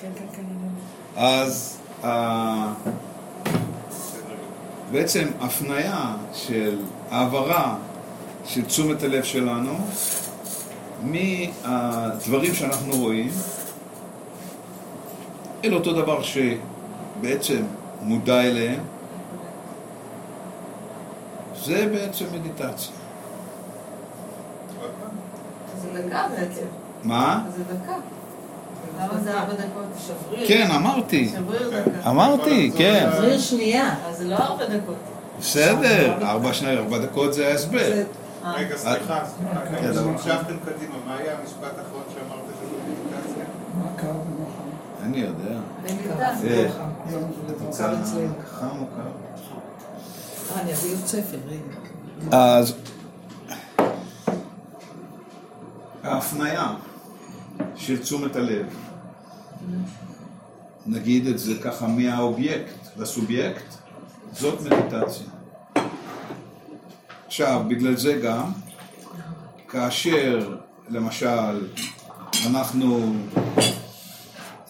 כן, כן, כן. אז אה, בעצם הפניה של העברה של תשומת הלב שלנו מהדברים שאנחנו רואים אל אותו דבר שבעצם מודע אליהם, זה בעצם מדיטציה. זה דקה בעצם. מה? זה דקה. למה זה ארבע דקות? שבריר. כן, אמרתי. שבריר דקה. אמרתי, כן. שבריר שנייה. אז זה לא ארבע דקות. בסדר, ארבע שניים, ארבע דקות זה ההסבר. אה. רגע, סליחה, סליחה, כן, כמה אבל- שהמשכתם קדימה, מה היה המשפט האחרון שאמרת שזה מדיטציה? מה קרה במוחם? אני יודע. מדיטציה. אה, אצלנו. חם או קר? אה, אני אביא עוד ספר, רגע. אז ההפניה של תשומת הלב, נגיד את זה ככה מהאובייקט לסובייקט, זאת מדיטציה. עכשיו, בגלל זה גם, כאשר למשל אנחנו,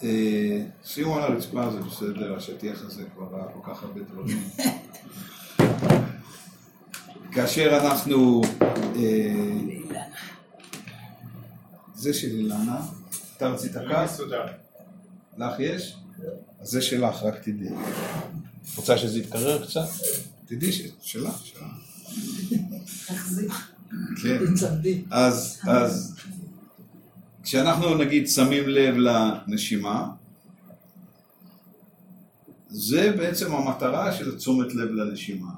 אה, שימו על הרצפה זה בסדר, השטיח הזה כבר ראה כל כך הרבה דברים. כאשר אנחנו... אה, זה של אילנה, אתה רצית? מסודר. לך יש? אז זה שלך, רק תדעי. רוצה שזה יתקרר קצת? תדעי ששלך, שלך. כן. אז, אז כשאנחנו נגיד שמים לב לנשימה, זה בעצם המטרה של תשומת לב לנשימה.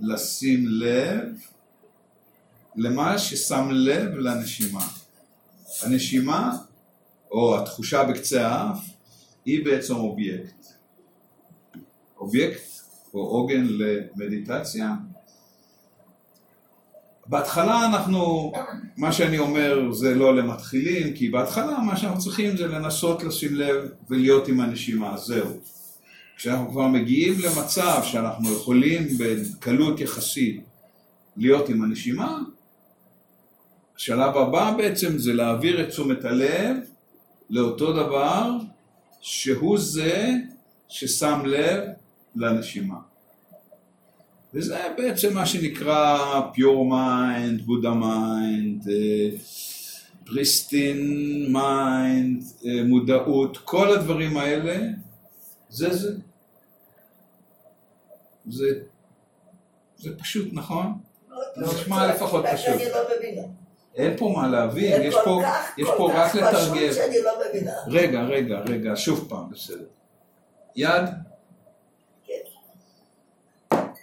לשים לב למה ששם לב לנשימה. הנשימה, או התחושה בקצה האף, היא בעצם אובייקט. אובייקט או עוגן למדיטציה. בהתחלה אנחנו, מה שאני אומר זה לא למתחילים, כי בהתחלה מה שאנחנו צריכים זה לנסות לשים לב ולהיות עם הנשימה, זהו. כשאנחנו כבר מגיעים למצב שאנחנו יכולים בקלות יחסית להיות עם הנשימה, השלב הבא בעצם זה להעביר את תשומת הלב לאותו דבר שהוא זה ששם לב לנשימה. וזה בעצם מה שנקרא pure mind, Buddha mind, פריסטין mind, אה, מודעות, כל הדברים האלה, זה זה. זה, זה פשוט, נכון? זה נשמע לפחות פשוט. אין פה מה להבין, יש פה, כך, יש פה רק פשוט לתרגם. שאני לא. רגע, רגע, רגע, שוב פעם, בסדר. יד, כן.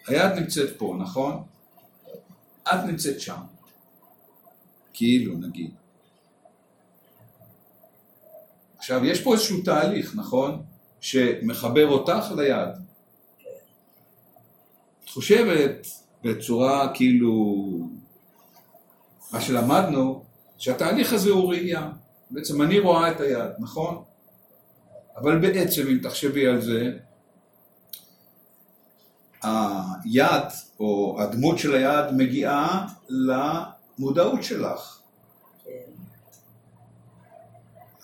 היד נמצאת פה, נכון? את נמצאת שם. כאילו, נגיד. עכשיו, יש פה איזשהו תהליך, נכון? שמחבר אותך ליד. את חושבת בצורה כאילו, מה שלמדנו, שהתהליך הזה הוא ראייה. בעצם אני רואה את היד, נכון? אבל בעצם, אם תחשבי על זה, היד, או הדמות של היד, מגיעה למודעות שלך.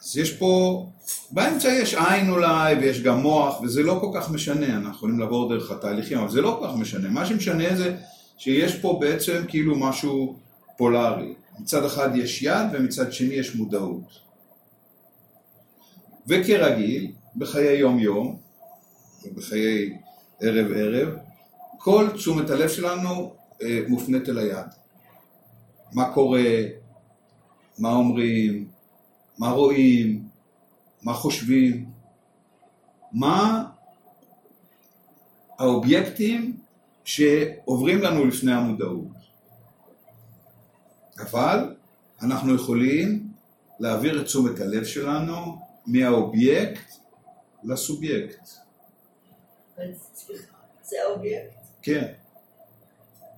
אז יש פה, באמצע יש עין אולי, ויש גם מוח, וזה לא כל כך משנה, אנחנו יכולים לעבור דרך התהליכים, אבל זה לא כל כך משנה. מה שמשנה זה שיש פה בעצם כאילו משהו פולארי. מצד אחד יש יד, ומצד שני יש מודעות. וכרגיל, בחיי יום-יום, ובחיי ערב-ערב, כל תשומת הלב שלנו אה, מופנית אל היד. מה קורה, מה אומרים, מה רואים, מה חושבים, מה האובייקטים שעוברים לנו לפני המודעות. אבל אנחנו יכולים להעביר את תשומת הלב שלנו מהאובייקט לסובייקט. זה אובייקט, כן,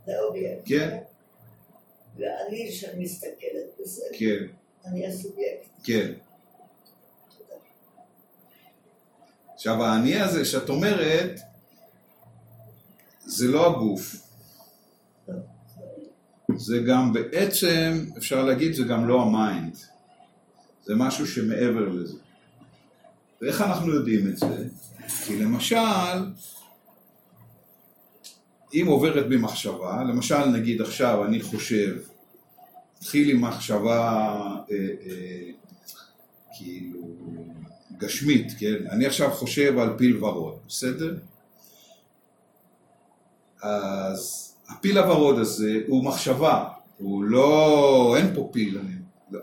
זה אובייקט. כן, ואני שמסתכלת בזה, כן, אני הסובייקט. כן. עכשיו האני הזה שאת אומרת, זה לא הגוף. זה גם בעצם, אפשר להגיד, זה גם לא ה mind. זה משהו שמעבר לזה. ואיך אנחנו יודעים את זה? כי למשל, אם עוברת בי מחשבה, למשל נגיד עכשיו אני חושב, התחיל עם מחשבה אה, אה, כאילו גשמית, כן? אני עכשיו חושב על פיל ורוד, בסדר? אז הפיל הוורוד הזה הוא מחשבה, הוא לא, אין פה פיל, אני, לא.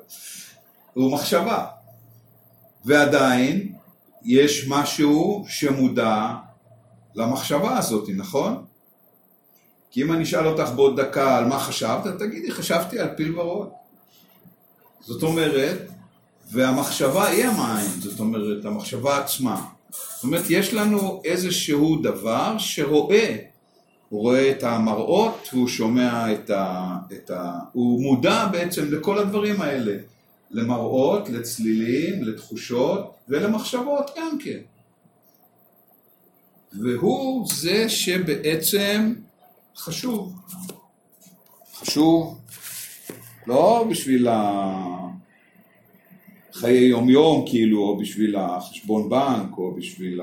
הוא מחשבה, ועדיין יש משהו שמודע למחשבה הזאת, נכון? כי אם אני אשאל אותך בעוד דקה על מה חשבת, תגידי, חשבתי על פיל ורוד. זאת אומרת, והמחשבה היא ה mind, זאת אומרת, המחשבה עצמה. זאת אומרת, יש לנו איזשהו דבר שרואה, הוא רואה את המראות, והוא שומע את ה... את ה הוא מודע בעצם לכל הדברים האלה, למראות, לצלילים, לתחושות ולמחשבות גם כן. והוא זה שבעצם חשוב. חשוב לא בשביל החיי יום יום כאילו, או בשביל החשבון בנק, או בשביל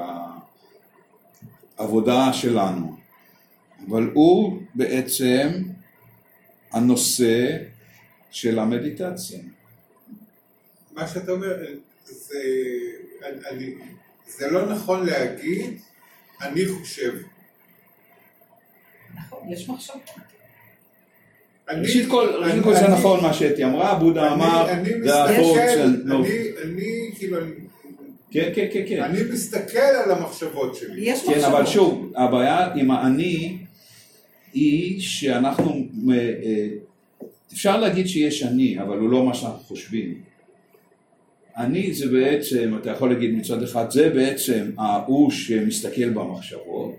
העבודה שלנו, אבל הוא בעצם הנושא של המדיטציה. מה שאתה אומר, זה, אני, זה לא נכון להגיד, אני חושב. נכון, יש מחשבה. אני- ראשית כל, ראשית אני- כל זה אני- נכון מה שאתי אמרה, בודה אמר, זה הפורט של... נו. אני, אני כאילו, כן, כן, כן, כן. אני מסתכל על המחשבות שלי. יש מחשבות. כן, אבל שוב, הבעיה עם האני היא שאנחנו, אה, אפשר להגיד שיש אני, אבל הוא לא מה שאנחנו חושבים. אני זה בעצם, אתה יכול להגיד מצד אחד, זה בעצם ההוא שמסתכל במחשבות.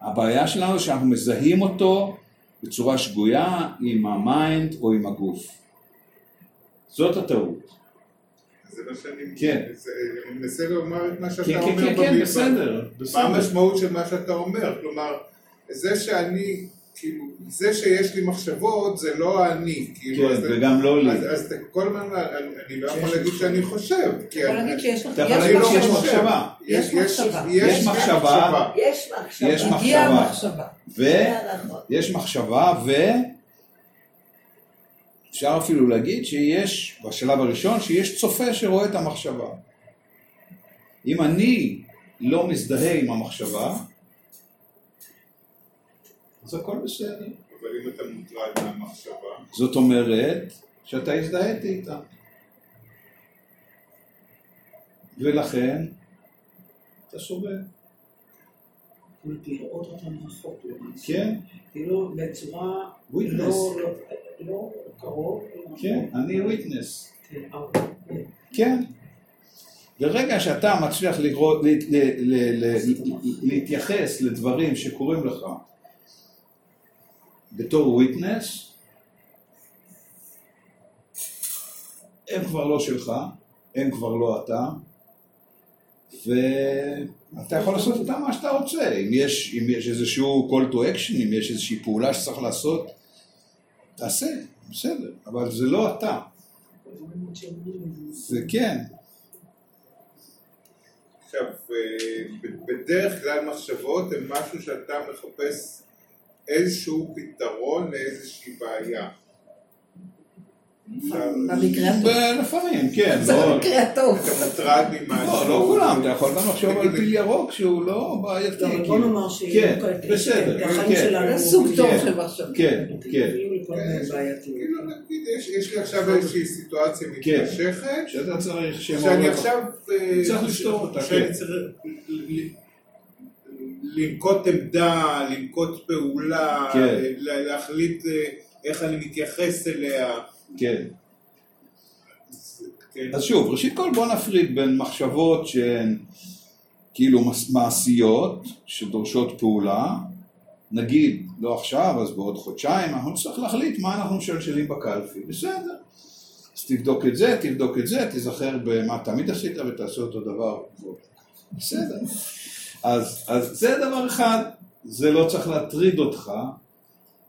הבעיה שלנו שאנחנו מזהים אותו בצורה שגויה עם ה mind או עם הגוף. זאת הטעות. זה מה שאני... כן. אני מנסה לומר את מה שאתה כן, אומר. כן, כן, כן, בסדר, מה. המשמעות של מה שאתה אומר? כלומר, זה שאני, כאילו, זה שיש לי מחשבות זה לא אני. כאילו, כן, אז- וגם לא לי. אז, אז אתה כל הזמן, אני, אני לא יכול להגיד שאני חושב. כי אתה יכול אני- להגיד שיש לך אתה יכול יש להגיד לא שיש. מחשבה. יש מחשבה. יש מחשבה. יש מחשבה. יש מחשבה. ויש מחשבה ו... אפשר אפילו להגיד שיש, בשלב הראשון, שיש צופה שרואה את המחשבה. אם אני לא מזדהה עם המחשבה, אז הכל בסדר. אבל אם אתה מוטרד מהמחשבה, זאת אומרת שאתה הזדהית איתה. ולכן אתה סובל. לראות אותם רחוק. למעשה. כן, כאילו בצורה Witness. לא- לא- לא קרוב. אלא כן. אני וויטנס. כן, אבל- כן. ברגע שאתה מצליח לראות, ל, ל, ל, ל, להתייחס לדברים שקורים לך בתור וויטנס, הם כבר לא שלך, הם כבר לא אתה, ואתה יכול לעשות איתם מה שאתה רוצה. אם יש, אם יש איזשהו call to action, אם יש איזושהי פעולה שצריך לעשות, תעשה, בסדר, אבל זה לא אתה. זה כן, עכשיו, אה, בדרך כלל מחשבות הן משהו שאתה מחפש איזשהו פתרון לאיזושהי בעיה. עכשיו, במקרה הטוב. לפעמים, כן, זה במקרה הטוב. אתה מוטרד ממשהו. לא, לא כולם, אתה יכול גם לחשוב על פיל ירוק שהוא לא בעייתי, בוא. נאמר כן, שיש בסדר, כן. זה סוג טוב כן. של מחשבה. כן, כן, בעייתיות. כאילו, יש- לי עכשיו איזושהי סיטואציה כן. מתמשכת, שאתה צריך שאני עכשיו... אה, צריך לפתור אותה, שאני כן. צריך ל- ל- לנקוט עמדה, לנקוט פעולה, כן. להחליט אה, איך אני מתייחס אליה. כן. כן. אז שוב, ראשית כל בוא נפריד בין מחשבות שהן כאילו מעשיות, שדורשות פעולה, נגיד, לא עכשיו, אז בעוד חודשיים, אנחנו נצטרך להחליט מה אנחנו משלשלים בקלפי, בסדר. אז תבדוק את זה, תבדוק את זה, תיזכר במה תמיד עשית ותעשה אותו דבר. בסדר. אז, אז זה דבר אחד, זה לא צריך להטריד אותך,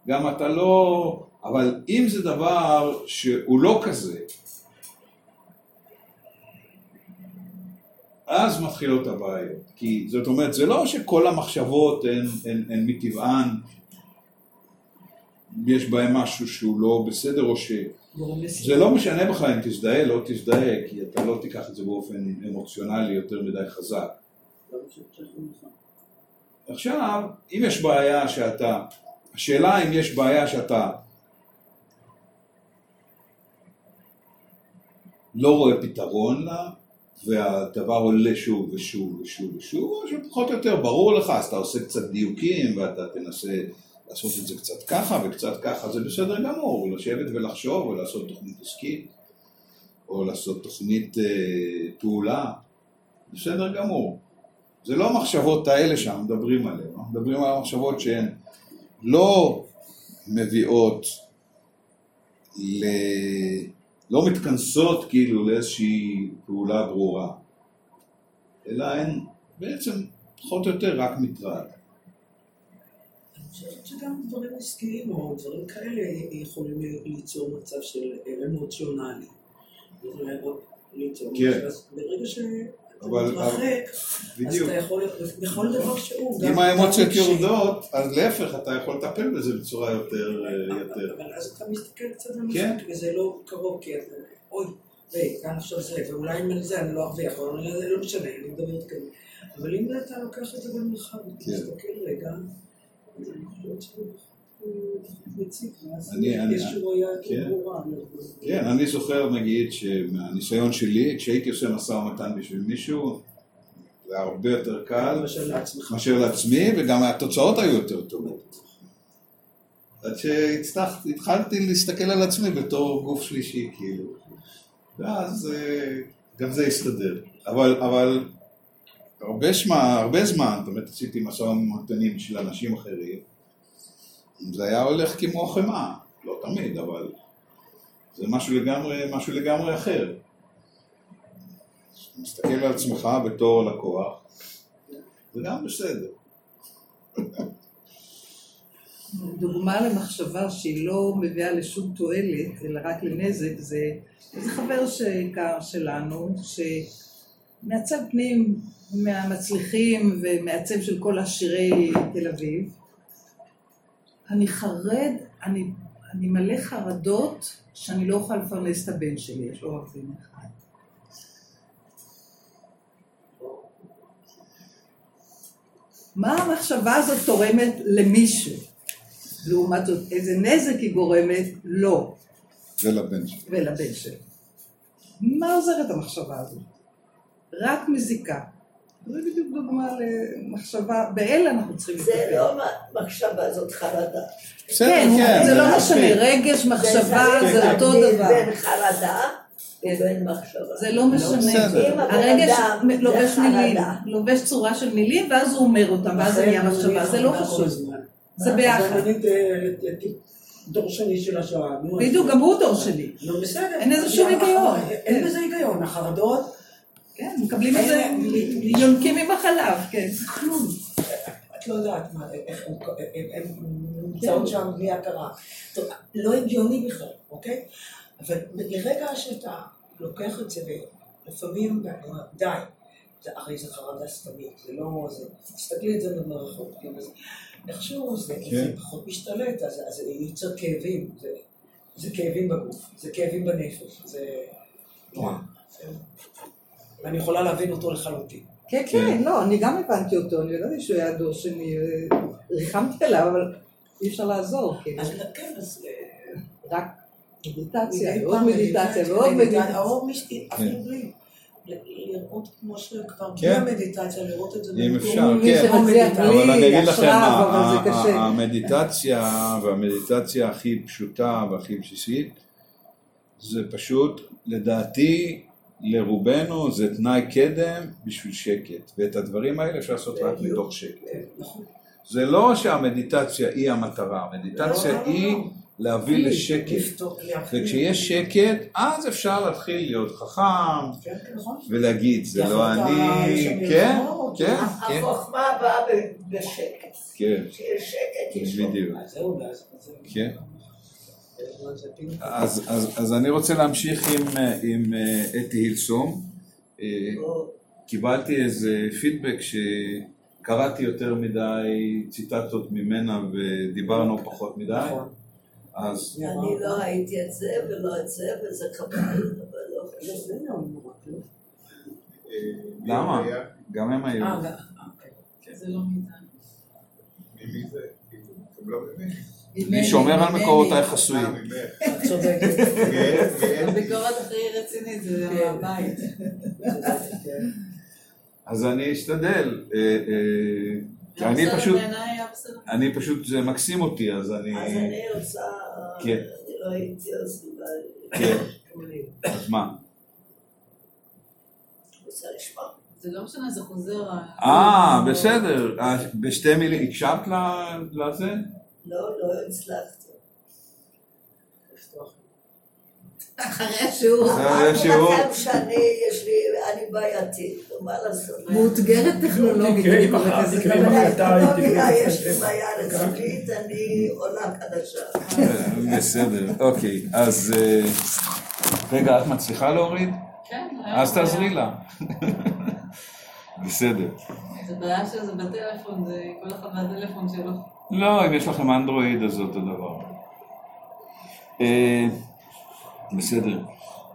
גם אתה לא... אבל אם זה דבר שהוא לא כזה, אז מתחילות הבעיות. כי זאת אומרת, זה לא שכל המחשבות הן, הן, הן מטבען, יש בהן משהו שהוא לא בסדר, או ש... זה. לא משנה בכלל אם תזדהה, לא תזדהה, כי אתה לא תיקח את זה באופן אמוציונלי יותר מדי חזק. עכשיו, אם יש בעיה שאתה, השאלה אם יש בעיה שאתה לא רואה פתרון לה, והדבר עולה שוב ושוב ושוב ושוב, או שפחות או יותר ברור לך, אז אתה עושה קצת דיוקים ואתה תנסה לעשות את זה קצת ככה וקצת ככה, זה בסדר גמור, לשבת ולחשוב או לעשות תוכנית עסקית, או לעשות תוכנית אה, פעולה, בסדר גמור. זה לא המחשבות האלה שאנחנו מדברים עליהן, אנחנו מדברים על המחשבות שהן לא מביאות, ל... לא מתכנסות כאילו לאיזושהי פעולה ברורה, אלא הן בעצם פחות או יותר רק מטרד. אני חושבת שגם דברים עסקיים או דברים כאלה יכולים ליצור מצב של אמוציונלי. כן. ברגע אבל- מתרחק, אז. אתה יכול, בכל דבר שהוא, אם האמוציות. יורדות, אז להפך, אתה יכול לטפל בזה בצורה יותר... אה. אבל אז אתה מסתכל קצת על כן. וזה לא קרוב, כי אתה, אוי, כאן עכשיו זה, ואולי עם זה אני לא ארוויח, אבל זה לא משנה, אני מדברת כאן. אבל אם אתה לוקח את זה במרחב, אתה כן. מסתכל רגע, אני חושבת שזה כן. יותר ברורה. כן, אני זוכר נגיד שמהניסיון שלי, כשהייתי עושה משא ומתן בשביל מישהו, זה היה הרבה יותר קל. מאשר לעצמי, וגם התוצאות היו יותר טובות. עד שהתחלתי להסתכל על עצמי בתור גוף שלישי, כאילו. ואז אה, גם זה הסתדר. אבל, אבל הרבה, שמה, הרבה זמן, זאת אומרת, עשיתי משא ומתנים של אנשים אחרים, זה היה הולך כמו חמאה, לא תמיד, אבל זה משהו לגמרי, משהו לגמרי אחר. מסתכל על עצמך בתור לקוח, זה גם בסדר. דוגמה למחשבה שהיא לא מביאה לשום תועלת, אלא רק לנזק, זה איזה חבר שהכר שלנו, שמעצב פנים מהמצליחים ומעצב של כל עשירי תל אביב. אני חרד, אני, אני מלא חרדות שאני לא אוכל לפרנס את הבן שלי, יש לו רק בן אחד. מה המחשבה הזאת תורמת למישהו? לעומת זאת, איזה נזק היא גורמת? לא, ולבן שלי. ולבן שלו. מה עוזרת המחשבה הזאת? רק מזיקה. זה בדיוק דוגמה למחשבה, באלה אנחנו צריכים זה. לא מחשבה, זאת חרדה. בסדר, כן, כן. זה לא. משנה, רגש, מחשבה, זה אותו דבר. בין חרדה ובין מחשבה. זה לא משנה. הבן הרגש לובש מילים. לובש צורה של מילים, ואז הוא אומר אותם, ואז זה נהיה מחשבה, זה לא חשוב. זה ביחד. זה נגיד אה, דור שני של השואה. בדיוק, גם הוא דור בסדר. אין לזה שום היגיון. אין בזה היגיון. החרדות, כן, מקבלים את זה, אין- יונקים עם החלב, כן. כלום. את לא יודעת מה, איך הן- הן נמצאות שם בלי הכרה. טוב, לא הגיוני בכלל, אוקיי? אבל לרגע שאתה לוקח את זה, ולפעמים, די, זה- הרי זה חרדה סתמית, זה לא... זה- תסתכלי את זה במערכות, כאילו, זה- איכשהו זה כן. זה פחות משתלט, אז זה יוצר כאבים, זה- זה כאבים בגוף, זה כאבים בנפש, זה נורא. ואני יכולה להבין אותו לחלוטין. כן, כן, לא, אני גם הבנתי אותו, אני ידעתי שהוא היה דור שני, ריחמתי עליו, אבל אי אפשר לעזור, כאילו, אז כן, אז... אה, רק מדיטציה, ועוד פעם מדיטציה, ועוד מדיטציה. או משתי- אפילו בלי. ל- לראות כמו שכבר בלי כן. המדיטציה, לראות את זה אם. אפשר, מי כן. שמצליח אבל אני בלי אגיד לכם, המדיטציה והמדיטציה הכי פשוטה והכי בסיסית זה פשוט, לדעתי, לרובנו זה תנאי קדם בשביל שקט, ואת הדברים האלה אפשר לעשות רק בדיוק. מתוך שקט. כן, נכון. זה לא שהמדיטציה היא המטרה, המדיטציה לא, לא, היא לא. להביא לשקט. וכשיש שקט, אז אפשר להתחיל להיות חכם כן, כן, נכון. ולהגיד, זה לא אני, כן, כן, כן, החוכמה באה בשקט. כן, כשיש שקט יש אז- כן. אז. אז, אז, אני רוצה להמשיך עם, אה, עם אה, אתי הילסום. אה, קיבלתי איזה פידבק שקראתי יותר מדי ציטטות ממנה ודיברנו פחות מדי, נכון. אז אני לא הייתי את זה ולא את זה, וזה חבל, אבל לא לא לא? אה, למה? גם הם היו. אה, גם- אוקיי. זה לא מאיתנו. מי זה? אני שומר על. מקורותיי אה, חסויים. ממך. את צודקת. כן, כן. הביקורת הכי רצינית זה כן. הבית. כן. אז אני אשתדל. אה, אה, אני פשוט. אני פשוט, זה מקסים אותי, אז אני... אז אני רוצה... כן. אני לא הייתי אז. כן, אז מה? רוצה לשמוע? זה לא משנה, זה חוזר. אה, בסדר. אה, בשתי מילים, הקשבת לזה? לא, לא הצלחתי. אחרי השיעור. אחרי השיעור. שאני, יש לי, אני בעייתית, נו, מה לעשות? מאותגרת טכנולוגית, תקראי מחר. תקראי אבל מחר. אני אתה- לא תקראי מבינה, את יש לי. בעיה רצינית, אני עולה חדשה. אה, בסדר, אוקיי. אז אה, רגע, את מצליחה להוריד? כן, אז. תעזרי לה. בסדר. זה בעיה שזה בטלפון, זה כל אחד מהטלפון שלו. לא, אם יש לכם אנדרואיד אז זה אותו דבר. אה, בסדר.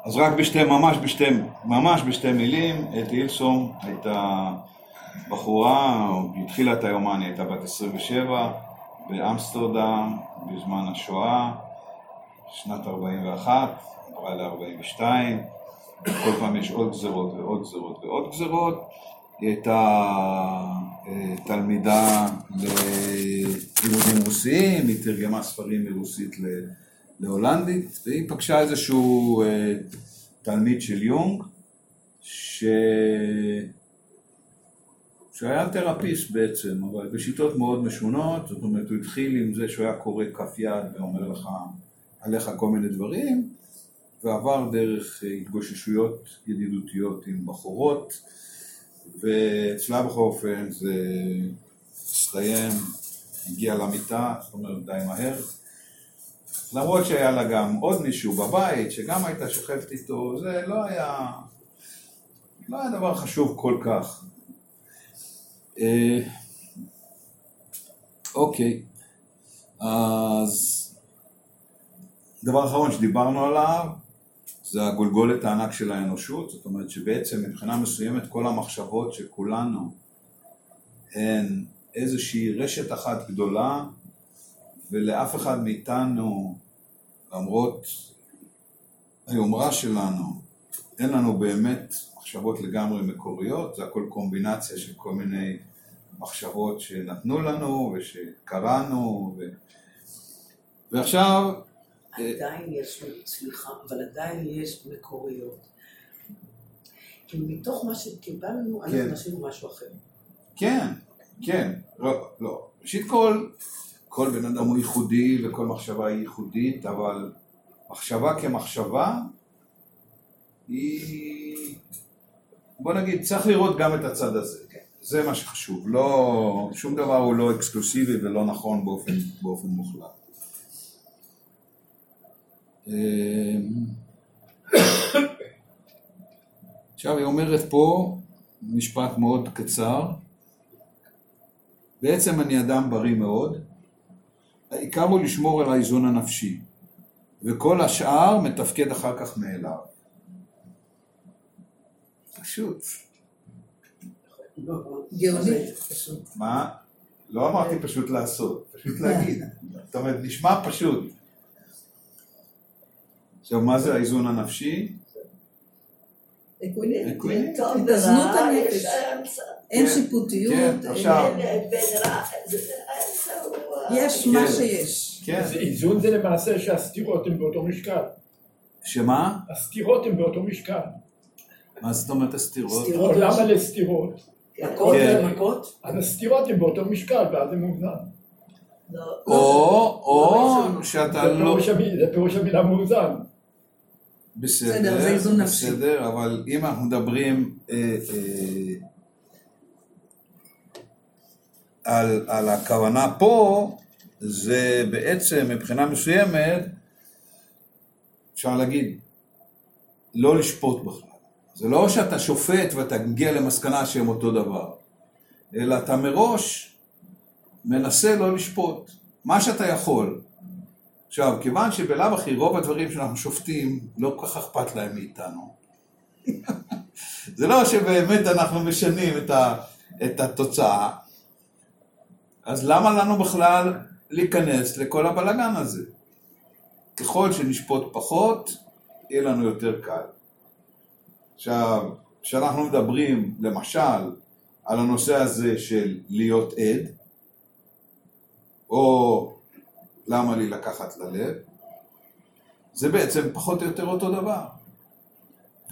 אז רק בשתי, ממש בשתי, ממש בשתי מילים, את הילסום הייתה בחורה, התחילה את היומן, היא הייתה בת 27, באמסטרדם, בזמן השואה, שנת 41, עברה ל-42, כל פעם יש עוד גזרות ועוד גזרות ועוד גזרות. היא הייתה אה, תלמידה ללימודים רוסיים, היא תרגמה ספרים מרוסית להולנדית, והיא פגשה איזשהו אה, תלמיד של יונג, ש... שהיה תרפיסט בעצם, אבל בשיטות מאוד משונות, זאת אומרת הוא התחיל עם זה שהוא היה קורא כף יד ואומר לך עליך כל מיני דברים, ועבר דרך אה, התגוששויות ידידותיות עם בחורות, ואצלה בכל אופן זה הסתיים, הגיע למיטה, זאת אומרת די מהר, למרות שהיה לה גם עוד מישהו בבית שגם הייתה שוכבת איתו, זה לא היה, לא היה דבר חשוב כל כך. אה, אוקיי, אז דבר אחרון שדיברנו עליו זה הגולגולת הענק של האנושות, זאת אומרת שבעצם מבחינה מסוימת כל המחשבות של כולנו הן איזושהי רשת אחת גדולה ולאף אחד מאיתנו, למרות היומרה שלנו, אין לנו באמת מחשבות לגמרי מקוריות, זה הכל קומבינציה של כל מיני מחשבות שנתנו לנו ושקראנו ו... ועכשיו עדיין יש, סליחה, אבל עדיין יש מקוריות. כי מתוך מה שקיבלנו, כן. אנחנו עשינו משהו אחר. כן, כן, לא, לא. ראשית כל, כל בן אדם הוא ייחודי וכל מחשבה היא ייחודית, אבל מחשבה כמחשבה היא... בוא נגיד, צריך לראות גם את הצד הזה. זה מה שחשוב. לא, שום דבר הוא לא אקסקלוסיבי ולא נכון באופן, באופן מוחלט. אמ, עכשיו היא אומרת פה משפט מאוד קצר, בעצם אני אדם בריא מאוד, העיקר הוא לשמור על האיזון הנפשי, וכל השאר מתפקד אחר כך מאליו. פשוט. גאוני. מה? לא אמרתי פשוט לעשות, פשוט להגיד. זאת אומרת, נשמע פשוט. עכשיו, מה זה האיזון הנפשי? ורע, הנפש. אין שיפוטיות, יש מה כן. שיש. כן. זה איזון זה למעשה שהסתירות הן באותו משקל. שמה? הסתירות הן באותו משקל. מה זאת אומרת הסתירות? סתירות. העולם מלא סתירות, מכות כן. אז הסתירות הן באותו משקל, ואז זה מאוזן. או, או שאתה לא... זה פירוש המילה מאוזן. בסדר, זה איזון נפשי. בסדר, אבל אם אנחנו מדברים אה, אה, על, על הכוונה פה, זה בעצם מבחינה מסוימת, אפשר להגיד, לא לשפוט בכלל. זה לא שאתה שופט ואתה מגיע למסקנה שהם אותו דבר, אלא אתה מראש מנסה לא לשפוט, מה שאתה יכול. עכשיו, כיוון שבלאו הכי רוב הדברים שאנחנו שופטים, לא כל כך אכפת להם מאיתנו. זה לא שבאמת אנחנו משנים את, ה, את התוצאה, אז למה לנו בכלל להיכנס לכל הבלגן הזה? ככל שנשפוט פחות, יהיה לנו יותר קל. עכשיו, כשאנחנו מדברים למשל על הנושא הזה של להיות עד, או למה לי לקחת ללב, זה בעצם פחות או יותר אותו דבר.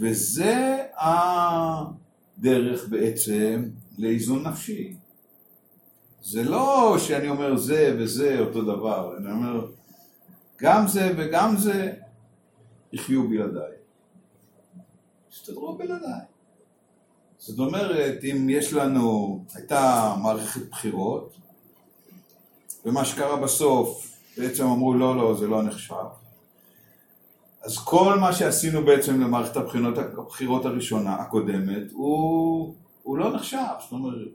וזה הדרך בעצם לאיזון נפשי. זה לא שאני אומר זה וזה אותו דבר, אני אומר גם זה וגם זה יחיו בלעדיי. יסתדרו בלעדיי. זאת אומרת, אם יש לנו, הייתה מערכת בחירות, ומה שקרה בסוף, בעצם אמרו לא, לא, זה לא נחשב. אז כל מה שעשינו בעצם למערכת הבחירות, הבחירות הראשונה, הקודמת, הוא, הוא לא נחשב. זאת אומרת,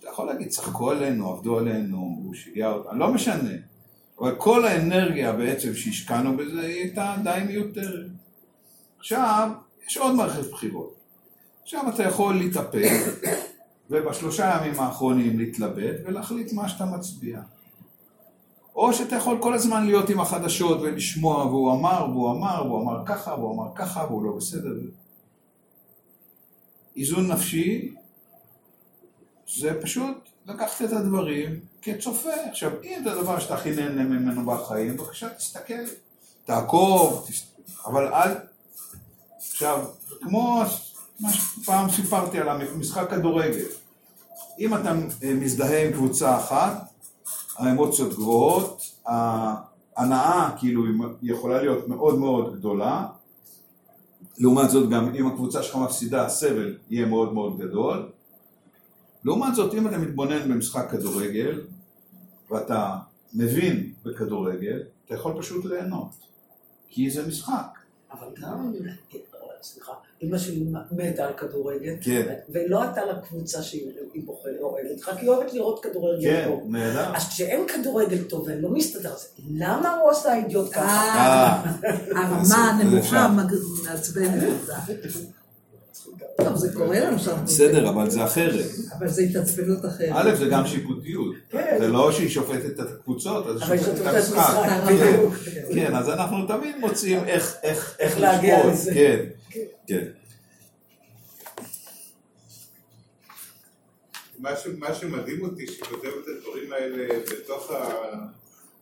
אתה יכול להגיד, צחקו עלינו, עבדו עלינו, הוא שיגע אותנו, לא משנה. אבל כל האנרגיה בעצם שהשקענו בזה, היא הייתה די מיותרת. עכשיו, יש עוד מערכת בחירות. עכשיו אתה יכול להתאפק, ובשלושה ימים האחרונים להתלבט ולהחליט מה שאתה מצביע. או שאתה יכול כל הזמן להיות עם החדשות ולשמוע, והוא אמר, והוא אמר, והוא אמר ככה, והוא אמר ככה, והוא לא בסדר. איזון נפשי זה פשוט לקחת את הדברים כצופה. עכשיו, אם זה דבר שאתה הכי נהנה ממנו בחיים, בבקשה תסתכל, תעקוב, תס... אבל אל... עכשיו, כמו מה שפעם סיפרתי על המשחק כדורגל, אם אתה מזדהה עם קבוצה אחת, האמוציות גבוהות, ההנאה כאילו יכולה להיות מאוד מאוד גדולה, לעומת זאת גם אם הקבוצה שלך מפסידה הסבל יהיה מאוד מאוד גדול, לעומת זאת אם אתה מתבונן במשחק כדורגל ואתה מבין בכדורגל, אתה יכול פשוט ליהנות, כי זה משחק. אבל גם, סליחה, אמא שלי מתה על כדורגל, כן. ולא הייתה לה קבוצה שהיא בוחרת, אוהבת, רק היא אוהבת לראות כדורגל כן, טוב. נהדר. אז כשאין כדורגל טוב ולא מסתדר, אז למה הוא עושה אידיוט ככה? אה, אה, הרמה הנמוכה מעצבנת אותה. טוב, זה קורה לנו שם. בסדר, אבל זה אחרת. אבל זה התעצבנות אחרת. א', זה גם שיפוטיות. כן. זה לא שהיא שופטת את הקבוצות, אז היא שופטת את המשחק. כן. בדיוק. כן, אז אנחנו תמיד מוצאים איך, איך, איך להגיע לשפוט. כן. מה, שמדהים אותי, שהיא כותבת את הדברים האלה בתוך ה...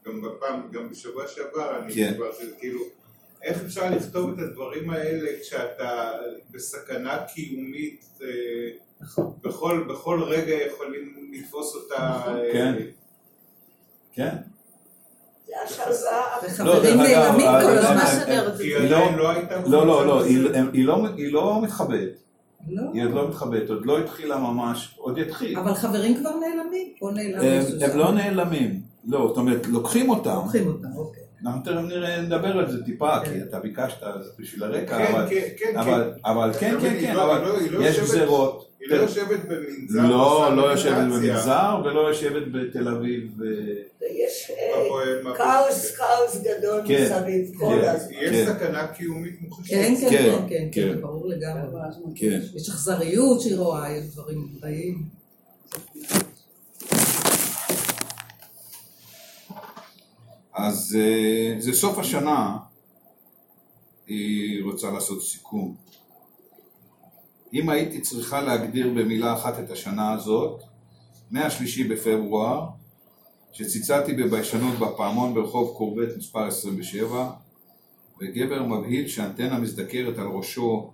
גם בפעם, גם בשבוע שעבר, אני כן. דיברתי, כאילו, איך אפשר לכתוב את הדברים האלה כשאתה בסכנה קיומית, אה, נכון. בכל, בכל רגע יכולים לתפוס אותה... אה, כן. כן. אגב, נעלמים אה, כל אה, הזמן. אה, לא- לא. לא, לא, לא, היא, לא, לא מתחבאת. לא. היא עוד לא מתחבאת, עוד לא התחילה ממש, עוד יתחיל. אבל חברים כבר נעלמים, או נעלם הם. לא נעלמים. לא, זאת אומרת, לוקחים אותם. לוקחים אותם, אוקיי. אנחנו תכף נראה, נדבר על זה טיפה, כן. כי אתה ביקשת בשביל הרקע, כן, אבל, כן, כן, כן, אבל כן, כן, לא- לא- לא יש גזרות. היא לא יושבת במנזר. לא, לא יושבת. במנזר ולא יושבת בתל אביב. ו- ויש אה. כאוס, כאוס גדול כן, מסביב כל כן. הזמן. יש כן. סכנה קיומית מוחשית. כן, כן, כן, כן, ברור לגמרי. יש אכזריות שהיא רואה, יש דברים רעים. אז אה, זה סוף השנה, היא רוצה לעשות סיכום. אם הייתי צריכה להגדיר במילה אחת את השנה הזאת, מהשלישי בפברואר, שצלצלתי בביישנות בפעמון ברחוב קורבט מספר 27, וגבר מבהיל שאנטנה מזדקרת על ראשו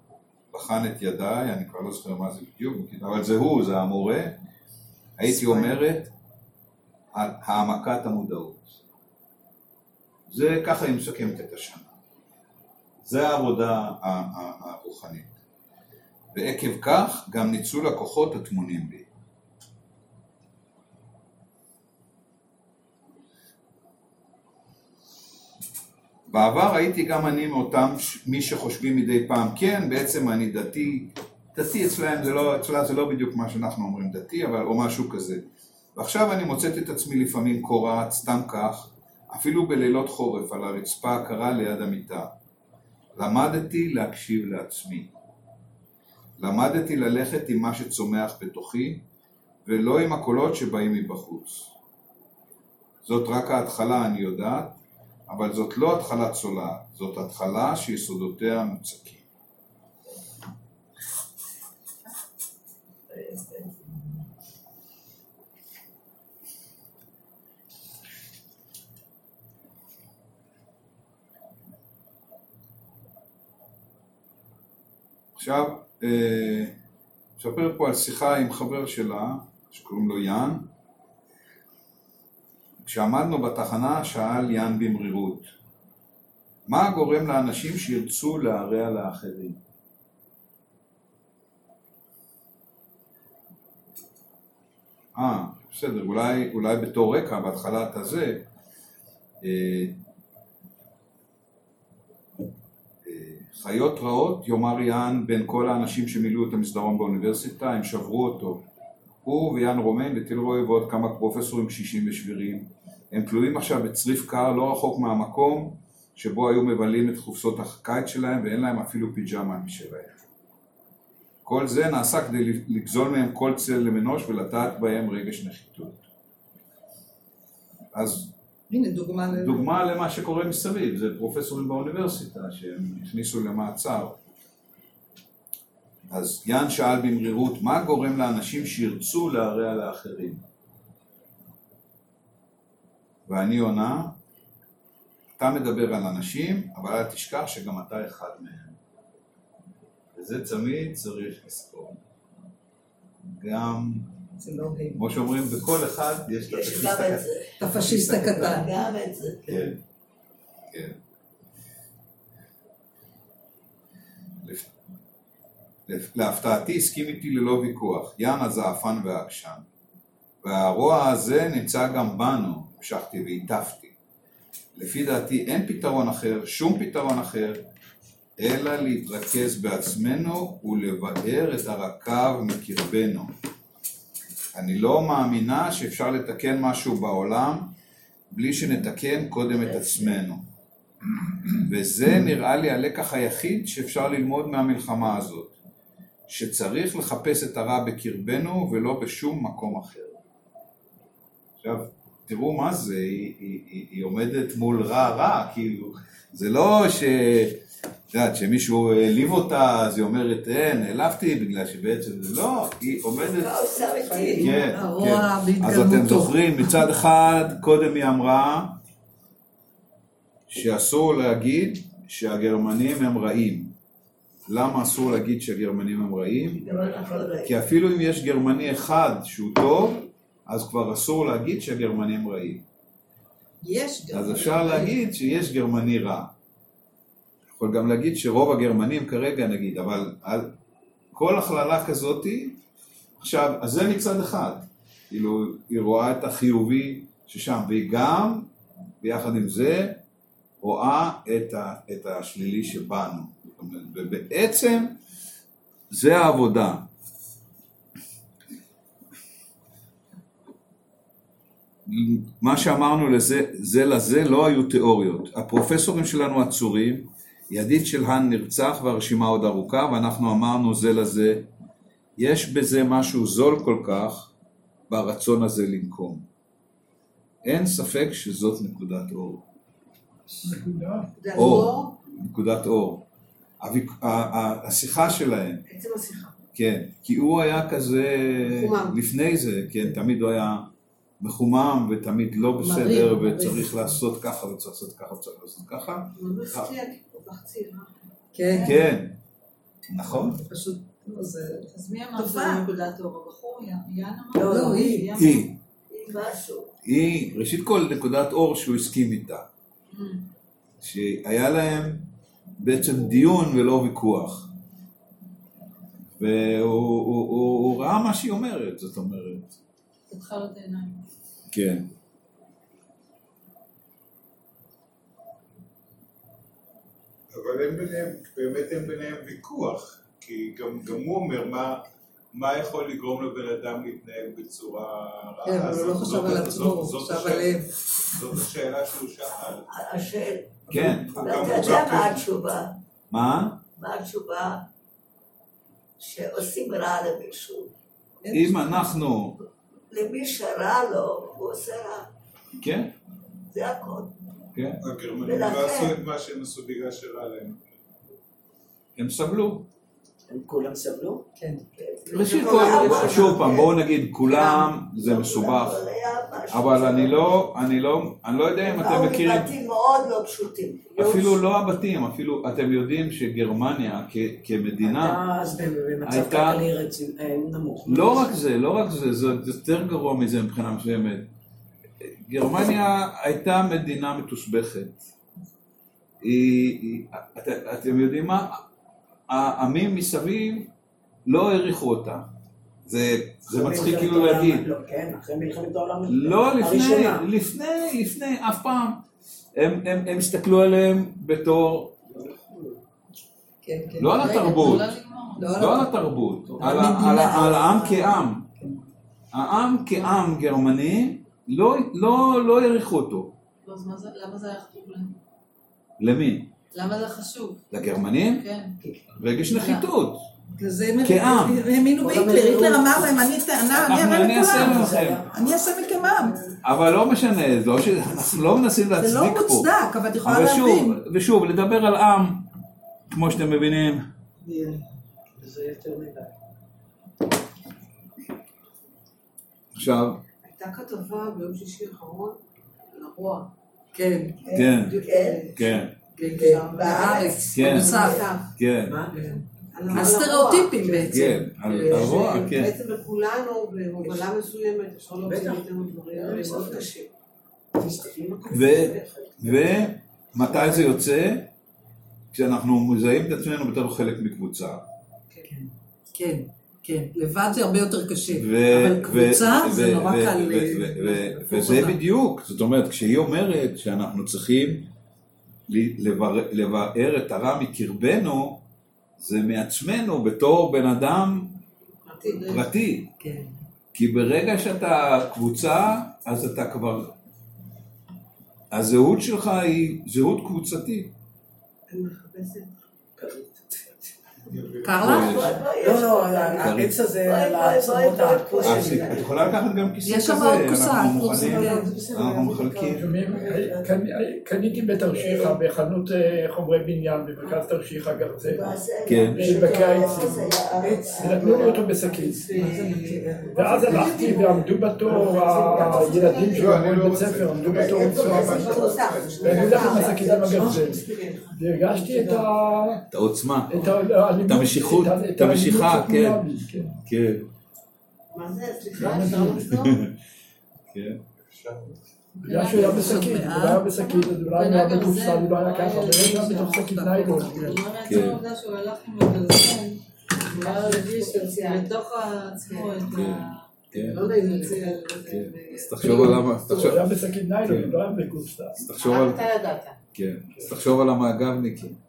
בחן את ידיי, אני כבר לא זוכר מה זה בדיוק, אבל זה הוא, זה המורה, הייתי אומרת, העמקת המודעות. זה ככה היא מסכמת את השנה. זה העבודה הרוחנית. ועקב כך גם ניצול הכוחות הטמונים בי. בעבר הייתי גם אני מאותם מי שחושבים מדי פעם, כן, בעצם אני דתי, דתי אצלהם זה לא, אצלה זה לא בדיוק מה שאנחנו אומרים דתי, אבל או משהו כזה. ועכשיו אני מוצאת את עצמי לפעמים קורעת, סתם כך, אפילו בלילות חורף, על הרצפה הקרה ליד המיטה. למדתי להקשיב לעצמי. למדתי ללכת עם מה שצומח בתוכי, ולא עם הקולות שבאים מבחוץ. זאת רק ההתחלה, אני יודעת, אבל זאת לא התחלה צולעת, זאת התחלה שיסודותיה מוצקים. עכשיו, אה, אספר פה על שיחה עם חבר שלה, שקוראים לו יאן. כשעמדנו בתחנה שאל יאן במרירות, מה גורם לאנשים שירצו להרע לאחרים? אה, בסדר, אולי, אולי בתור רקע, בהתחלת הזה, אה, אה, חיות רעות, יאמר יאן, בין כל האנשים שמילאו את המסדרון באוניברסיטה, הם שברו אותו. הוא ויאן רומן וטילרוי ועוד כמה פרופסורים קשישים ושבירים. הם תלויים עכשיו בצריף קר לא רחוק מהמקום שבו היו מבלים את חופסות הקיץ שלהם ואין להם אפילו פיג'מה משלהם. כל זה נעשה כדי לגזול מהם כל צל למנוש ולטעת בהם רגש נחיתות. אז הנה דוגמה ל... דוגמה למה שקורה מסביב, זה פרופסורים באוניברסיטה שהם הכניסו למעצר. אז יאן שאל במרירות, מה גורם לאנשים שירצו להרע לאחרים? ואני עונה, אתה מדבר על אנשים, אבל אל תשכח שגם אתה אחד מהם. וזה תמיד צריך לזכור. גם. כמו שאומרים, בכל אחד יש את יש הפשיסט הקטן. זה, את הפשיסט הקטן. גם את זה. כן, כן. להפתעתי הסכים איתי ללא ויכוח, יאן הזעפן והעקשן. והרוע הזה נמצא גם בנו, המשכתי והטפתי. לפי דעתי אין פתרון אחר, שום פתרון אחר, אלא להתרכז בעצמנו ולבאר את הרקב מקרבנו. אני לא מאמינה שאפשר לתקן משהו בעולם בלי שנתקן קודם את עצמנו. וזה נראה לי הלקח היחיד שאפשר ללמוד מהמלחמה הזאת, שצריך לחפש את הרע בקרבנו ולא בשום מקום אחר. עכשיו, תראו מה זה, היא, היא, היא, היא עומדת מול רע רע, כאילו, זה לא ש... את יודעת, שמישהו העליב אותה, אז היא אומרת, אה, נעלבתי בגלל שבעצם זה לא, היא עומדת... לא עושה איתי. כן, כן. אז אתם. זוכרים, מצד אחד, קודם היא אמרה שאסור להגיד שהגרמנים הם רעים. למה אסור להגיד שהגרמנים הם רעים? רגע. כי אפילו אם יש גרמני אחד שהוא טוב, אז כבר אסור להגיד שהגרמנים רעים. יש גם. אז אפשר להגיד שיש גרמני רע. יכול גם להגיד שרוב הגרמנים כרגע נגיד, אבל על כל הכללה כזאתי, עכשיו, אז זה מצד אחד, כאילו, היא רואה את החיובי ששם, והיא גם, ביחד עם זה, רואה את, ה, את השלילי שבנו. ובעצם, זה העבודה. מה שאמרנו לזה, זה לזה לא היו תיאוריות. הפרופסורים שלנו עצורים, ידיד של האן נרצח והרשימה עוד ארוכה, ואנחנו אמרנו זה לזה, יש בזה משהו זול כל כך ברצון הזה לנקום. אין ספק שזאת נקודת אור. נקודה. זה אור. נקודת אור. הוויק- ה- ה- השיחה שלהם, עצם השיחה. כן, כי הוא היה כזה, מחומם. לפני זה, כן, תמיד הוא היה מחומם ותמיד לא בסדר מרים, וצריך מרים. לעשות ככה וצריך לעשות ככה וצריך לעשות ככה. לא צעירה. כן, כן, נכון. פשוט, לא, זה... אז מי אמר שזה תופעה. נקודת אור? הבחור? יאן אמר? לא, לא, היא. יאן? היא, היא משהו. היא, ראשית כל נקודת אור שהוא הסכים איתה. Mm. שהיה להם בעצם דיון ולא ויכוח. והוא הוא, הוא, הוא ראה מה שהיא אומרת, זאת אומרת. פתחה לו את העיניים. כן. אבל אין ביניהם, באמת אין ביניהם ויכוח, כי גם, גם הוא אומר מה, מה יכול לגרום לבן אדם להתנהג בצורה רעה. כן, אבל הוא לא חשב על עצמו, הוא חשב השאלה- עליהם. זאת השאלה שהוא שאל. השאל, כן, הוא יודע מה התשובה? מה? מה התשובה? שעושים רע למישהו. אם אנחנו, למי שרע לו, הוא עושה רע. כן, זה הכל. כן, הגרמנים לא עשו את מה שהם עשו בגלל שרע להם. הם סבלו. הם כולם סבלו? כן. ראשית כל, שוב פעם, בואו נגיד, כולם זה מסובך, אבל אני לא, אני לא, אני לא יודע אם אתם באו מכירים, מבתים מאוד לא פשוטים. אפילו לא הבתים, אפילו אתם יודעים שגרמניה כמדינה, אתה אז במצב הייתה- אה, נמוך. לא רק זה, לא רק זה, זה יותר גרוע מזה מבחינה מסוימת. גרמניה הייתה מדינה מתוסבכת. היא, היא, את, אתם יודעים מה? העמים מסביב לא העריכו אותה. זה, זה מצחיק כאילו להגיד. לא, כן, אחרי מלחמת העולם לא לפני, הראשונה. לפני, לפני, אף פעם. הם, הם, הם הסתכלו עליהם בתור, כן, כן. לא על התרבות. לא, לא לא. על התרבות, על העם כעם. העם כעם גרמני, לא, לא, לא העריכו אותו. לא, אז מה זה- למה זה היה חשוב להם? למי? למה זה חשוב? לגרמנים? כן. רגש נחיתות. זה הם כעם. הם האמינו בהיטלר, היטלר אמר להם, אני טענה, אני אראה אני אעשה לכולם. אני אעשה מכם עם. אבל לא משנה, לא ש... אנחנו לא מנסים זה לא להצדיק פה. מוצדק, אבל את יכולה להבין. ושוב, לדבר על עם, כמו שאתם מבינים, זה יותר מדי. עכשיו, הייתה כתבה ביום שישי האחרון על הרוע. כן, כן, כן. כן, כן, כן, בארץ, כן. כן, הסטריאוטיפים. בעצם. כן, על הרוע, כן. בעצם לכולנו בהובלה מסוימת אפשר להוציא. מאיתנו דברים מאוד קשים. ומתי זה יוצא? כשאנחנו מזהים את עצמנו בתור חלק מקבוצה. כן, כן, לבד זה הרבה יותר קשה, אבל קבוצה זה נורא קל אה, להפוך וזה. בדיוק, זאת אומרת, כשהיא אומרת שאנחנו צריכים לבאר את הרע מקרבנו, זה מעצמנו בתור בן אדם. פרטי. כן, כי ברגע שאתה קבוצה, אז אתה כבר... הזהות שלך היא זהות קבוצתית. אני מחפשת. קרלה? לא, לא, העץ הזה על העצמות אה, שלי. את יכולה לקחת גם כיסא יש שם כזה, עוד קופסה, אנחנו קופסה, מוכנים, כן. אנחנו מחלקים. קניתי בתרשיחא בחנות אה, חומרי בניין במרכז תרשיחא גרצה. כן. בקיץ. עץ. ונתנו לי אותו בשקית. ואז הלכתי ועמדו בתור הילדים שגמרו את בית ספר, עמדו בתור לנסוע הביתה. ואני הולך עם השקית עם הגרזן. והרגשתי את ה... את העוצמה, את המשיכות, את המשיכה, כן. כן. כן, מה זה? סליחה, אפשר לחזור? כן. בגלל שהוא היה בשקית, הוא לא היה בשקית, אולי הוא היה בקופסה, הוא לא היה ככה, אבל הוא היה בתוך שקית ניילון. לא כן. העובדה שהוא הלך עם הגרזן, הוא היה הרגיש בתוך עצמו את ה... כן. לא. כן. אז תחשוב על המ... הוא היה בשקית ניילון, הוא לא היה בקופסה. אז תחשוב על... רק אתה ידעת. כן. אז תחשוב על המאגבניקים.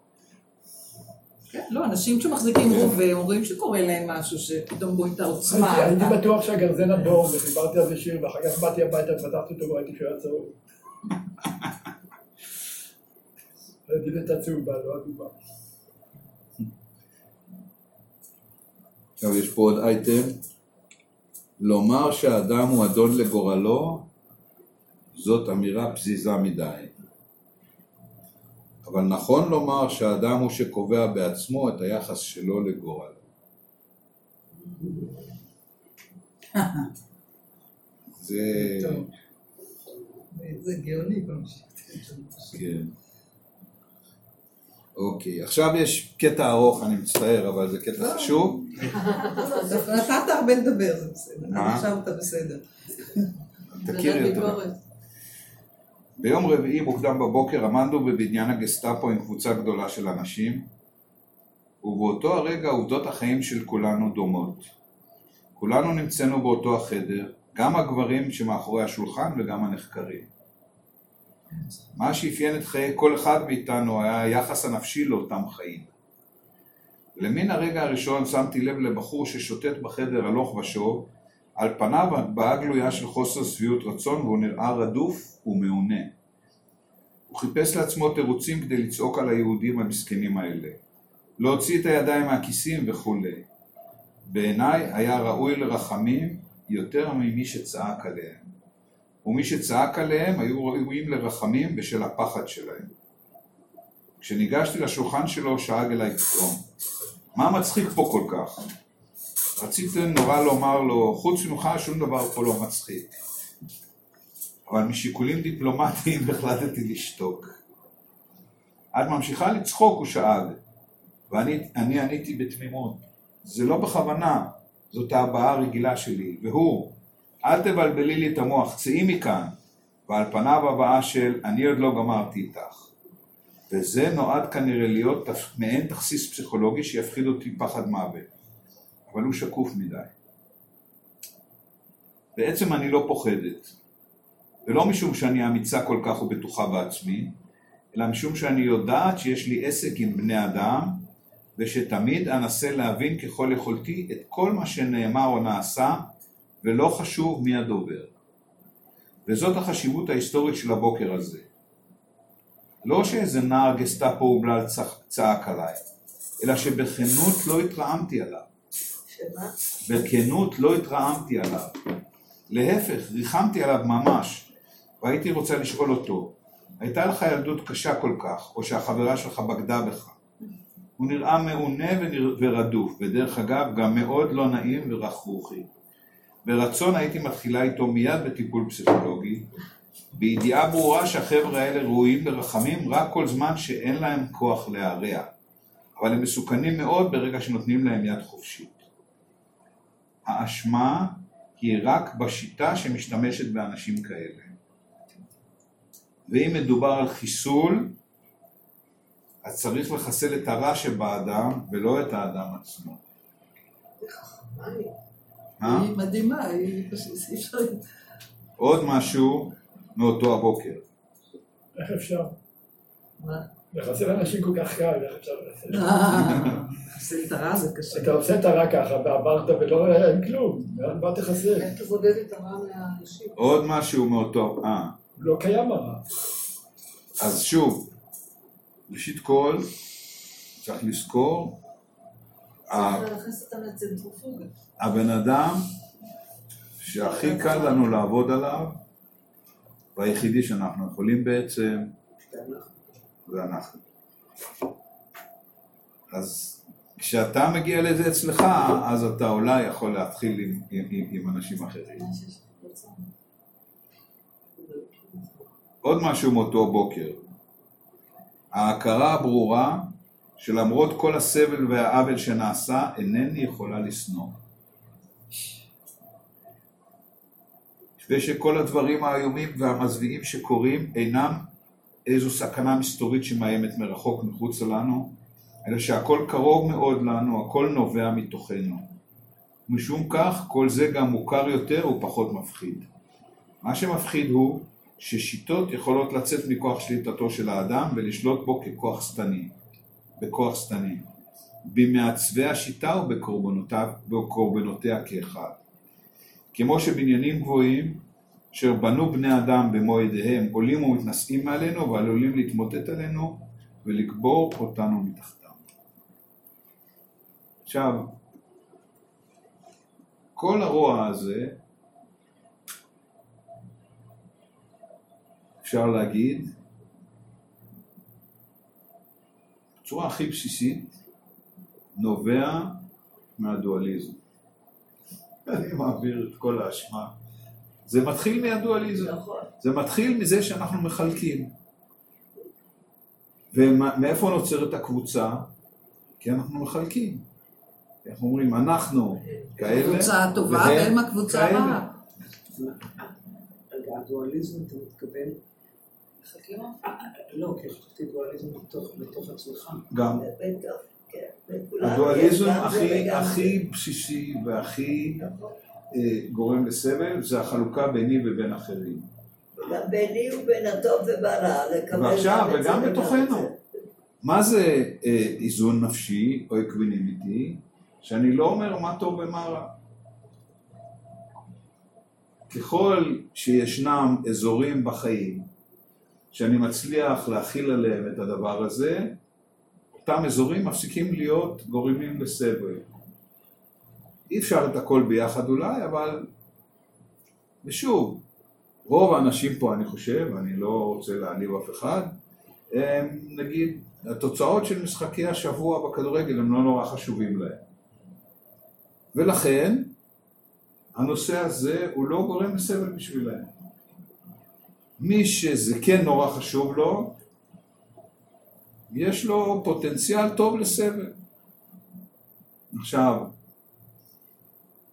לא, אנשים שמחזיקים רובה אומרים שקורה להם משהו, שפתאום רואים את העוצמה. הייתי בטוח שהגרזן אדום, וחיברתי על זה שיר, ואחר כך באתי הביתה ופתחתי אותו וראיתי שהוא היה צהוב. ראיתי את הצהובה, לא אדומה. עכשיו יש פה עוד אייטם. לומר שהאדם הוא אדון לגורלו, זאת אמירה פזיזה מדי. אבל נכון לומר שהאדם הוא שקובע בעצמו את היחס שלו לגורלו. זה... זה גאוני. כן. אוקיי, עכשיו יש קטע ארוך, אני מצטער, אבל זה קטע חשוב. נתת הרבה לדבר, זה בסדר. עכשיו אתה בסדר. תכירי אותו. ביום רביעי מוקדם בבוקר עמדנו בבניין הגסטאפו עם קבוצה גדולה של אנשים, ובאותו הרגע עובדות החיים של כולנו דומות. כולנו נמצאנו באותו החדר, גם הגברים שמאחורי השולחן וגם הנחקרים. מה שאפיין את חיי כל אחד מאיתנו היה היחס הנפשי לאותם חיים. למן הרגע הראשון שמתי לב לבחור ששוטט בחדר הלוך ושוב, על פניו הגבהה גלויה של חוסר שביעות רצון והוא נראה רדוף ומעונה. הוא חיפש לעצמו תירוצים כדי לצעוק על היהודים המסכנים האלה. להוציא את הידיים מהכיסים וכולי. בעיניי היה ראוי לרחמים יותר ממי שצעק עליהם. ומי שצעק עליהם היו ראויים לרחמים בשל הפחד שלהם. כשניגשתי לשולחן שלו שאג אליי פתאום, מה מצחיק פה כל כך? רציתי נורא לומר לו, חוץ ממך שום דבר פה לא מצחיק. אבל משיקולים דיפלומטיים החלטתי לשתוק. את ממשיכה לצחוק, הוא שאג, ואני עניתי בתמימות, זה לא בכוונה, זאת ההבעה הרגילה שלי, והוא, אל תבלבלי לי את המוח, צאי מכאן, ועל פניו הבאה של אני עוד לא גמרתי איתך. וזה נועד כנראה להיות מעין תכסיס פסיכולוגי שיפחיד אותי פחד מוות, אבל הוא שקוף מדי. בעצם אני לא פוחדת, ולא משום שאני אמיצה כל כך ובטוחה בעצמי, אלא משום שאני יודעת שיש לי עסק עם בני אדם, ושתמיד אנסה להבין ככל יכולתי את כל מה שנאמר או נעשה ולא חשוב מי הדובר. וזאת החשיבות ההיסטורית של הבוקר הזה. לא שאיזה נער גסטאפו אומלל צעק עליי, אלא שבכנות לא התרעמתי עליו. בכנות לא התרעמתי עליו. להפך, ריחמתי עליו ממש, והייתי רוצה לשאול אותו, הייתה לך ילדות קשה כל כך, או שהחברה שלך בגדה בך? הוא נראה מעונה ורדוף, ודרך אגב גם מאוד לא נעים ורכרוכי. ברצון הייתי מתחילה איתו מיד בטיפול פסיכולוגי, בידיעה ברורה שהחבר'ה האלה ראויים לרחמים רק כל זמן שאין להם כוח להרע, אבל הם מסוכנים מאוד ברגע שנותנים להם יד חופשית. האשמה היא רק בשיטה שמשתמשת באנשים כאלה. ואם מדובר על חיסול, אז צריך לחסל את הרע שבאדם ולא את האדם עצמו. היא מדהימה, היא פשוט אי אפשר... עוד משהו מאותו הבוקר. איך אפשר? מה? לחסל אנשים כל כך קל, איך אפשר לחסל? לחסל את הרע זה קשה. אתה עושה את הרע ככה, ועברת ולא אין כלום, מה תחסל? איך תבודד את הרע מהאנשים? עוד משהו מאותו... אה. לא קיים הרע. אז שוב, ראשית כל, צריך לזכור. הבן אדם שהכי קל לנו לעבוד עליו, והיחידי שאנחנו יכולים בעצם, זה אנחנו. אז כשאתה מגיע לזה אצלך, אז אתה אולי יכול להתחיל עם, עם, עם, עם אנשים אחרים. עוד משהו מאותו בוקר. ההכרה הברורה שלמרות כל הסבל והעוול שנעשה, אינני יכולה לשנוא. ושכל הדברים האיומים והמזוויעים שקורים אינם איזו סכנה מסתורית שמאיימת מרחוק מחוץ לנו, אלא שהכל קרוב מאוד לנו, הכל נובע מתוכנו. משום כך, כל זה גם מוכר יותר ופחות מפחיד. מה שמפחיד הוא ששיטות יכולות לצאת מכוח שליטתו של האדם ולשלוט בו ככוח שטני, בכוח שטני, במעצבי השיטה ובקורבנותיה כאחד. כמו שבניינים גבוהים אשר בנו בני אדם במו ידיהם עולים ומתנשאים מעלינו ועלולים להתמוטט עלינו ולקבור אותנו מתחתם. עכשיו, כל הרוע הזה אפשר להגיד בצורה הכי בסיסית נובע מהדואליזם. אני מעביר את כל האשמה. זה מתחיל מהדואליזם. נכון. זה מתחיל מזה שאנחנו מחלקים. ומאיפה נוצרת הקבוצה? כי אנחנו מחלקים. אנחנו אומרים, אנחנו כאלה, הקבוצה הטובה והם הקבוצה. רגע, הדואליזם, אתה מתכוון? אה, אה, לא, כי חשבתי דואליזם בתוך- עצמך. גם. בטח, כן. הדואליזם הכי, בסיסי והכי נכון. גורם לסבל זה החלוקה ביני ובין אחרים. גם ביני ובין הטוב וברע, לקבל ועכשיו, וגם בתוכנו. מה זה אה, איזון נפשי או equanimity? שאני לא אומר מה טוב ומה רע. ככל שישנם אזורים בחיים שאני מצליח להכיל עליהם את הדבר הזה, אותם אזורים מפסיקים להיות גורמים לסבל. אי אפשר את הכל ביחד אולי, אבל... ושוב, רוב האנשים פה, אני חושב, אני לא רוצה להעליב אף אחד, הם, נגיד, התוצאות של משחקי השבוע בכדורגל הם לא נורא חשובים להם. ולכן, הנושא הזה הוא לא גורם לסבל בשבילהם. מי שזה כן נורא חשוב לו, יש לו פוטנציאל טוב לסבל. עכשיו,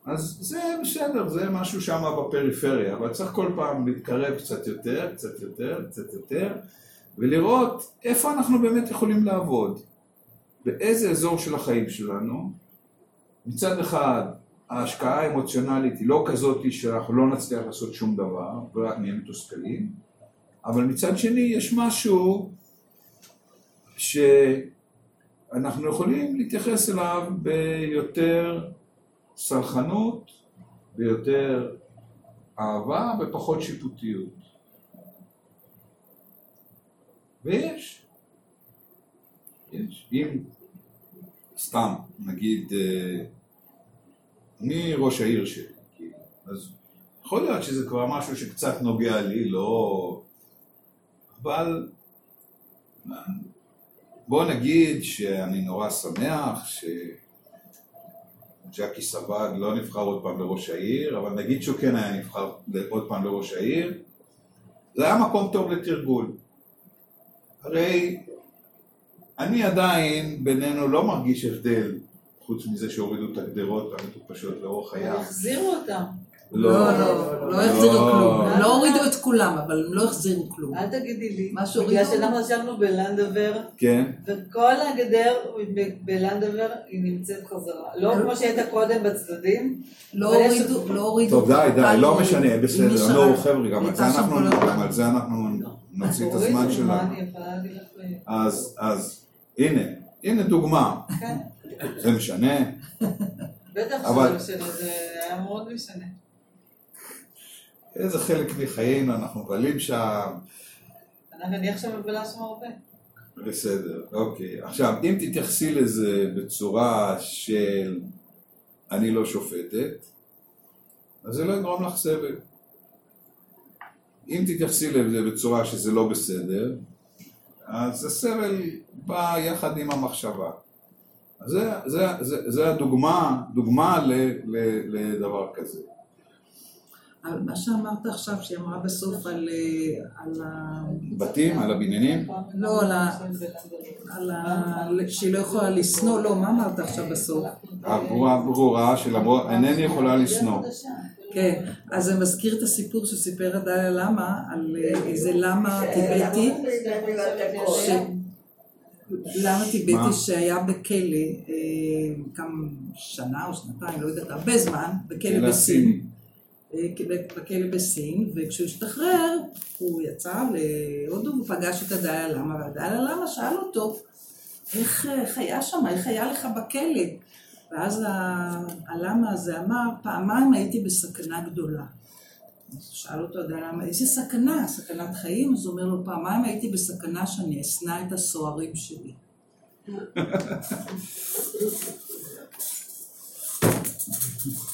אז זה בסדר, זה משהו שם בפריפריה, אבל צריך כל פעם להתקרב קצת יותר, קצת יותר, קצת יותר, ולראות איפה אנחנו באמת יכולים לעבוד, באיזה אזור של החיים שלנו. מצד אחד, ההשקעה האמוציונלית היא לא כזאת שאנחנו לא נצליח לעשות שום דבר, ורק נהיה מתוסכלים, אבל מצד שני יש משהו שאנחנו יכולים להתייחס אליו ביותר סלחנות, ביותר אהבה ופחות שיפוטיות. ויש. יש. אם סתם, נגיד, אה, מי ראש העיר שלי, אז יכול להיות שזה כבר משהו שקצת נוגע לי, לא... אבל בוא נגיד שאני נורא שמח שג'קי סבג לא נבחר עוד פעם לראש העיר, אבל נגיד שהוא כן היה נבחר עוד פעם לראש העיר, זה היה מקום טוב לתרגול. הרי אני עדיין בינינו לא מרגיש הבדל, חוץ מזה שהורידו את הגדרות המטופשות לאורך הים. החזירו אותם. לא, לא, לא החזירו כלום. לא הורידו את כולם, אבל הם לא החזירו כלום. אל תגידי לי. מה שהורידו- בגלל שאנחנו ישבנו בלנדבר, כן? וכל הגדר בלנדבר היא נמצאת חזרה. לא כמו שהייתה קודם בצדדים. לא הורידו, לא הורידו. טוב די די, לא משנה, בסדר. נו חבר'ה, גם על זה אנחנו, נוציא את הזמן שלנו. אז, אז, הנה, הנה דוגמה, כן. זה משנה, בטח אבל- שזה משנה, זה היה מאוד משנה. איזה חלק מחיינו אנחנו מבלים שם, אני עכשיו מבלה שם הרבה. בסדר, אוקיי. עכשיו, אם תתייחסי לזה בצורה של אני לא שופטת, אז זה לא יגרום לך סבל. אם תתייחסי לזה בצורה שזה לא בסדר, אז הסבל בא יחד עם המחשבה. זה, זה, זה, זה הדוגמה, דוגמה ל, ל, לדבר כזה. אבל מה שאמרת עכשיו, שהיא אמרה בסוף על אה, על ה... בתים, על הבניינים, לא, על ה... על ה... שהיא לא יכולה לשנוא, לא, מה אמרת עכשיו בסוף? הברורה ברורה שלמרות, אינני יכולה לשנוא. כן, אז זה מזכיר את הסיפור שסיפר הדליה למה, על אה, איזה למה טיבטי, ש... למה מה? טיבטי שהיה בכלא אה, כמה שנה או שנתיים, לא יודעת, הרבה זמן, בכלא בסין. בכלא בסין, וכשהוא השתחרר, הוא יצא להודו ופגש את הדליה למה, והדליה למה שאל אותו, איך, היה שם, איך היה לך בכלא? ואז הלמה הזה אמר, פעמיים הייתי בסכנה גדולה. אז שאל אותו הדליה למה, איזה סכנה? סכנת חיים? אז הוא אומר לו, פעמיים הייתי בסכנה שאני אשנא את הסוהרים שלי.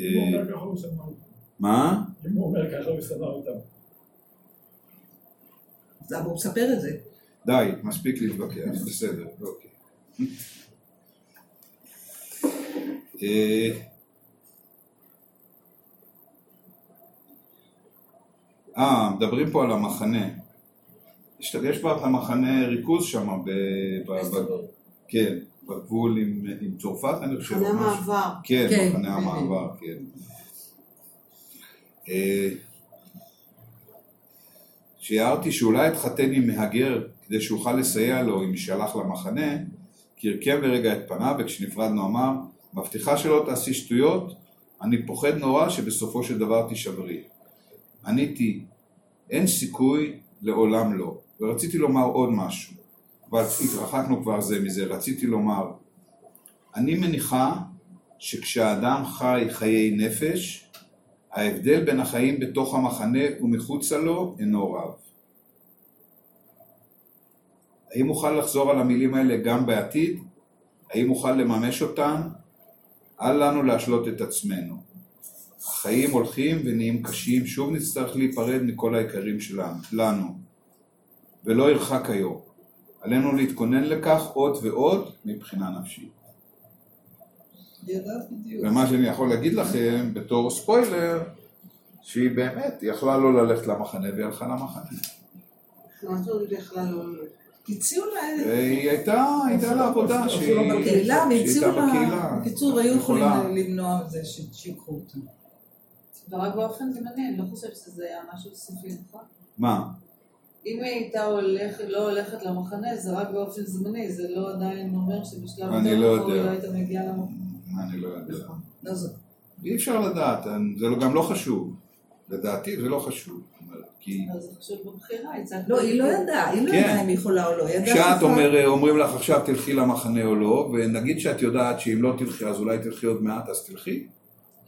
אם הוא אומר ככה הוא שנא אותם. מה? אם הוא אומר ככה הוא שנא אותם. אז הוא מספר את זה. די, מספיק להתווכח, בסדר, אוקיי. אה, אה, מדברים פה על המחנה. יש, יש בה המחנה ריכוז שם, ב, כן, בגבול עם, עם צרפת, אני חושב. מחנה ממש. מעבר. כן, כן. מחנה המעבר, כן. אה, שיערתי שאולי אתחתן עם מהגר כדי שאוכל לסייע לו אם יישלח למחנה, הרכב לרגע את פניו וכשנפרדנו אמר, מבטיחה שלא תעשי שטויות, אני פוחד נורא שבסופו של דבר תישברי. עניתי, אין סיכוי, לעולם לא. ורציתי לומר עוד משהו, אבל התרחקנו כבר זה מזה, רציתי לומר, אני מניחה שכשאדם חי חיי נפש, ההבדל בין החיים בתוך המחנה ומחוצה לו אינו רב. האם אוכל לחזור על המילים האלה גם בעתיד? האם אוכל לממש אותן? אל לנו להשלות את עצמנו. החיים הולכים ונהיים קשים, שוב נצטרך להיפרד מכל היקרים שלנו, ולא ירחק היום. עלינו להתכונן לכך עוד ועוד מבחינה נפשית. ומה שאני יכול להגיד לכם בתור ספוילר, שהיא באמת יכלה לא ללכת למחנה והיא הלכה למחנה. לא ללכת? הציעו לה, והיא הייתה, הייתה לה עבודה שהיא אפילו בקהילה, והציעו לה. בקיצור, היו יכולים. למנוע את זה שיקחו אותה. ורק באופן זמני, אני לא חושבת שזה היה משהו סופי, נכון? מה? אם היא הייתה הולכת, לא הולכת למחנה, זה רק באופן זמני, זה לא עדיין אומר שבשלב יותר לא מאוחר היא. לא הייתה מגיעה למחנה. אני לא יודע. לא זה. אי אפשר לדעת, זה גם לא חשוב. לדעתי זה לא חשוב. כי זה בבחירה. לא, היא לא ידעה, היא לא כן. ידעה אם היא יכולה או לא. כשאת אומרים לך עכשיו תלכי למחנה או לא, ונגיד שאת יודעת שאם לא תלכי אז אולי תלכי עוד מעט, אז תלכי.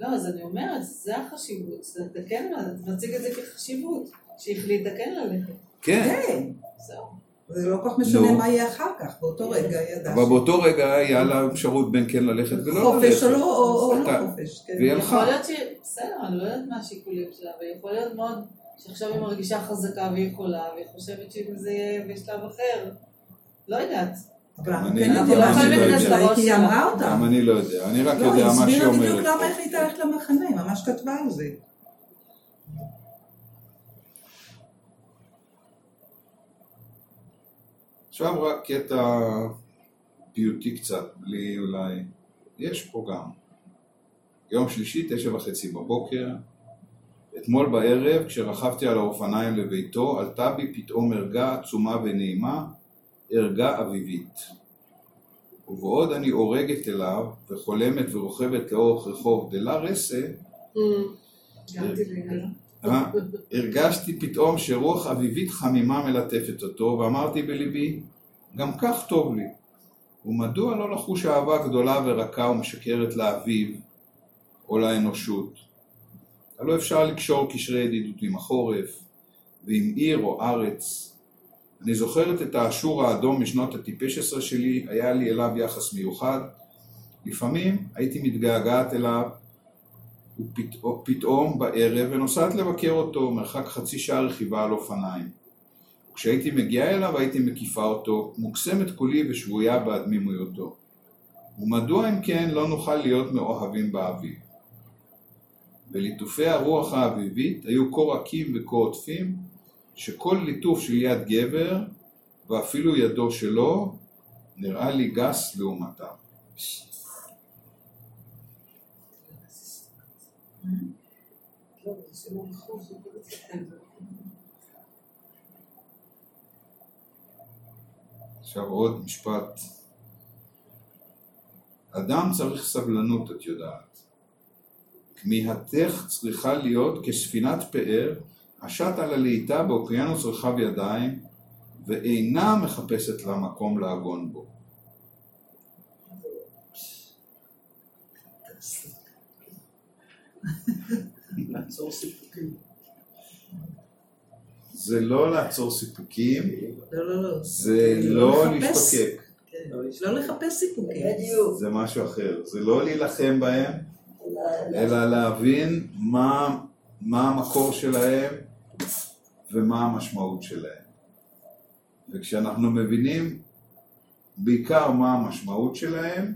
לא, אז אני אומרת, זה החשיבות, זה- אתה כן, מציג את זה כחשיבות, שהחליטה כן ללכת. כן, כן, זהו. זה לא כל כך משנה. מה יהיה אחר כך, באותו רגע היא ידעה. אבל באותו רגע היה לה אפשרות בין כן ללכת ולא ללכת. חופש או לא, לא חופש. כן. והיא יכול הלכה. להיות ש... בסדר, אני לא יודעת מה השיקולים שלה, ויכול להיות מאוד שעכשיו היא מרגישה חזקה והיא יכולה, והיא חושבת שאם זה יהיה בשלב אחר, לא יודעת. כן לא כי היא. אמרה אותה. גם אני לא יודע, אני רק לא, יודע היא מה שהיא הסבירה בדיוק אומרת. למה החליטה ללכת למחנה, היא ממש כתבה על זה. עכשיו רק קטע פיוטי קצת, בלי אולי... יש פה גם. יום שלישי, תשע וחצי בבוקר. אתמול בערב, כשרכבתי על האופניים לביתו, עלתה בי פתאום ערגה עצומה ונעימה, ערגה אביבית. ובעוד אני אורגת אליו, וחולמת ורוכבת לאורך רחוב דלה רסה, טבעי. אה, הרגשתי פתאום שרוח אביבית חמימה מלטפת אותו, ואמרתי בליבי, גם כך טוב לי. ומדוע לא לחוש אהבה גדולה ורכה ומשקרת לאביב או לאנושות? הלא אפשר לקשור קשרי ידידות עם החורף ועם עיר או ארץ. אני זוכרת את האשור האדום משנות הטיפש עשרה שלי, היה לי אליו יחס מיוחד. לפעמים הייתי מתגעגעת אליו ופתאום, פתאום בערב ונוסעת לבקר אותו מרחק חצי שעה רכיבה על אופניים. כשהייתי מגיעה אליו הייתי מקיפה אותו, מוקסמת כולי ושבויה בהדמימויותו. ומדוע אם כן לא נוכל להיות מאוהבים באביב? וליטופי הרוח האביבית היו כה רכים וכה עוטפים, שכל ליטוף של יד גבר, ואפילו ידו שלו, נראה לי גס לעומתם. לא, זה שימור רכוש, זה כן. עכשיו עוד משפט. אדם צריך סבלנות, את יודעת. כמיהתך צריכה להיות כספינת פאר השט על הלהיטה באוקיינוס רחב ידיים ואינה מחפשת לה מקום לעגון בו. לעצור סיפוקים. זה לא לעצור סיפוקים, לא, לא, לא. זה לא לא. להשתוקק, כן, לא לחפש סיפוקים. בדיוק. זה משהו אחר. זה לא להילחם בהם, אלא להבין מה, מה המקור שלהם ומה המשמעות שלהם. וכשאנחנו מבינים בעיקר מה המשמעות שלהם,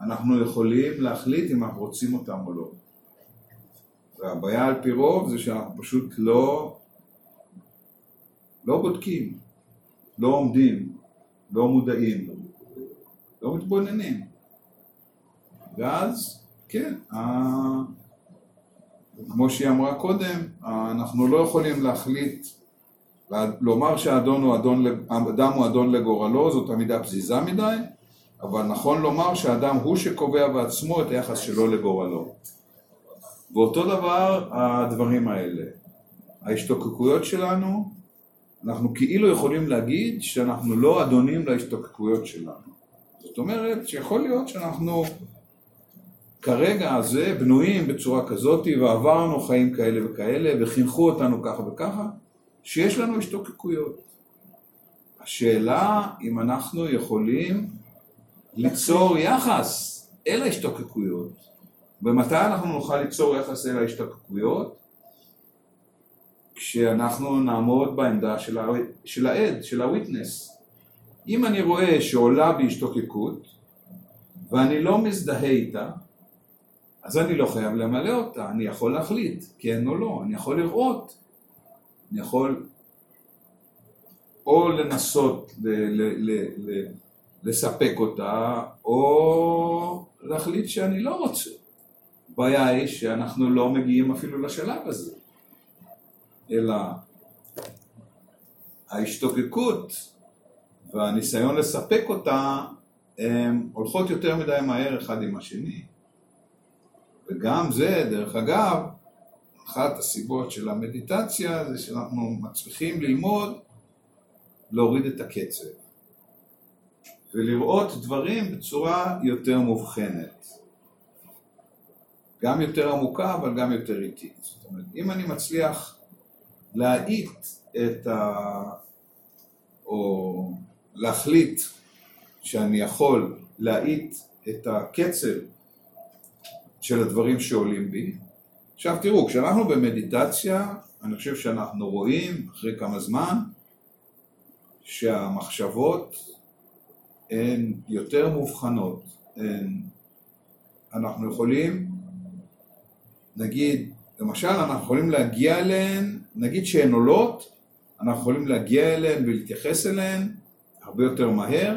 אנחנו יכולים להחליט אם אנחנו רוצים אותם או לא. והבעיה על פי רוב זה שאנחנו פשוט לא, לא בודקים, לא עומדים, לא מודעים, לא מתבוננים. ואז, כן, ה- כמו שהיא אמרה קודם, אנחנו לא יכולים להחליט, לומר שהאדון הוא אדון, אדם הוא אדון לגורלו, זאת עמידה פזיזה מדי, אבל נכון לומר שהאדם הוא שקובע בעצמו את היחס שלו לגורלו. ואותו דבר הדברים האלה. ההשתוקקויות שלנו, אנחנו כאילו יכולים להגיד שאנחנו לא אדונים להשתוקקויות שלנו. זאת אומרת שיכול להיות שאנחנו כרגע הזה בנויים בצורה כזאת ועברנו חיים כאלה וכאלה וחינכו אותנו ככה וככה, שיש לנו השתוקקויות. השאלה אם אנחנו יכולים ליצור יחס אל ההשתוקקויות. ומתי אנחנו נוכל ליצור יחס אל ההשתוקקויות? כשאנחנו נעמוד בעמדה של, ה... של העד, של הוויטנס. אם אני רואה שעולה בי השתוקקות ואני לא מזדהה איתה, אז אני לא חייב למלא אותה, אני יכול להחליט כן או לא, אני יכול לראות, אני יכול או לנסות ל- ל- ל- ל- לספק אותה, או להחליט שאני לא רוצה. הבעיה היא שאנחנו לא מגיעים אפילו לשלב הזה, אלא ההשתוקקות והניסיון לספק אותה הם הולכות יותר מדי מהר אחד עם השני. וגם זה, דרך אגב, אחת הסיבות של המדיטציה זה שאנחנו מצליחים ללמוד להוריד את הקצב ולראות דברים בצורה יותר מובחנת. גם יותר עמוקה אבל גם יותר איטית. זאת אומרת, אם אני מצליח להאיט את ה... או להחליט שאני יכול להאיט את הקצב של הדברים שעולים בי. עכשיו תראו, כשאנחנו במדיטציה, אני חושב שאנחנו רואים אחרי כמה זמן שהמחשבות הן יותר מובחנות. הן... אנחנו יכולים, נגיד, למשל אנחנו יכולים להגיע אליהן, נגיד שהן עולות, אנחנו יכולים להגיע אליהן ולהתייחס אליהן הרבה יותר מהר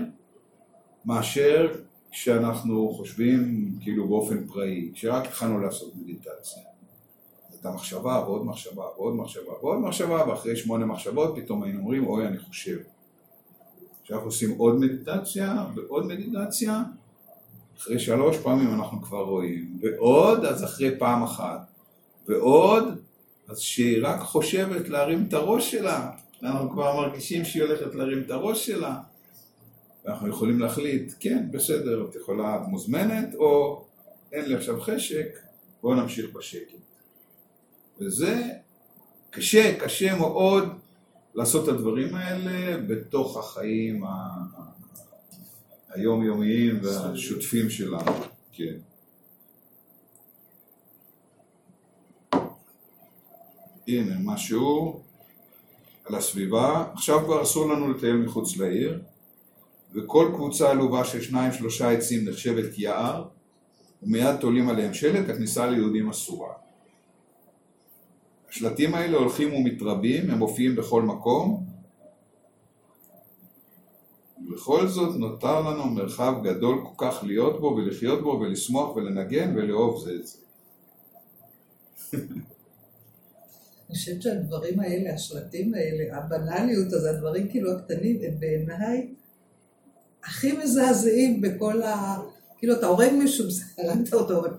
מאשר כשאנחנו חושבים כאילו באופן פראי, כשרק התחלנו לעשות מדיטציה. הייתה מחשבה ועוד מחשבה ועוד מחשבה ועוד מחשבה ואחרי שמונה מחשבות פתאום היינו אומרים אוי אני חושב. כשאנחנו עושים עוד מדיטציה ועוד מדיטציה אחרי שלוש פעמים אנחנו כבר רואים ועוד אז אחרי פעם אחת ועוד אז שהיא רק חושבת להרים את הראש שלה אנחנו כבר מרגישים שהיא הולכת להרים את הראש שלה ואנחנו יכולים להחליט, כן, בסדר, את יכולה, את מוזמנת, או אין לי עכשיו חשק, בואו נמשיך בשקט. וזה קשה, קשה מאוד לעשות את הדברים האלה בתוך החיים ה- היומיומיים והשוטפים שלנו, כן. הנה משהו על הסביבה, עכשיו כבר אסור לנו לטייל מחוץ לעיר, וכל קבוצה עלובה של שניים שלושה עצים נחשבת יער, ומיד תולים עליהם שלט, הכניסה ליהודים אסורה. השלטים האלה הולכים ומתרבים, הם מופיעים בכל מקום, ובכל זאת נותר לנו מרחב גדול כל כך להיות בו ולחיות בו ולשמוח ולנגן ולאהוב זה את זה. אני חושבת שהדברים האלה, השלטים האלה, הבנאליות הזה, הדברים כאילו הקטנים, הם בעיניי הכי מזעזעים בכל ה... כאילו, אתה הורג מישהו, הרגת אותו, אבל.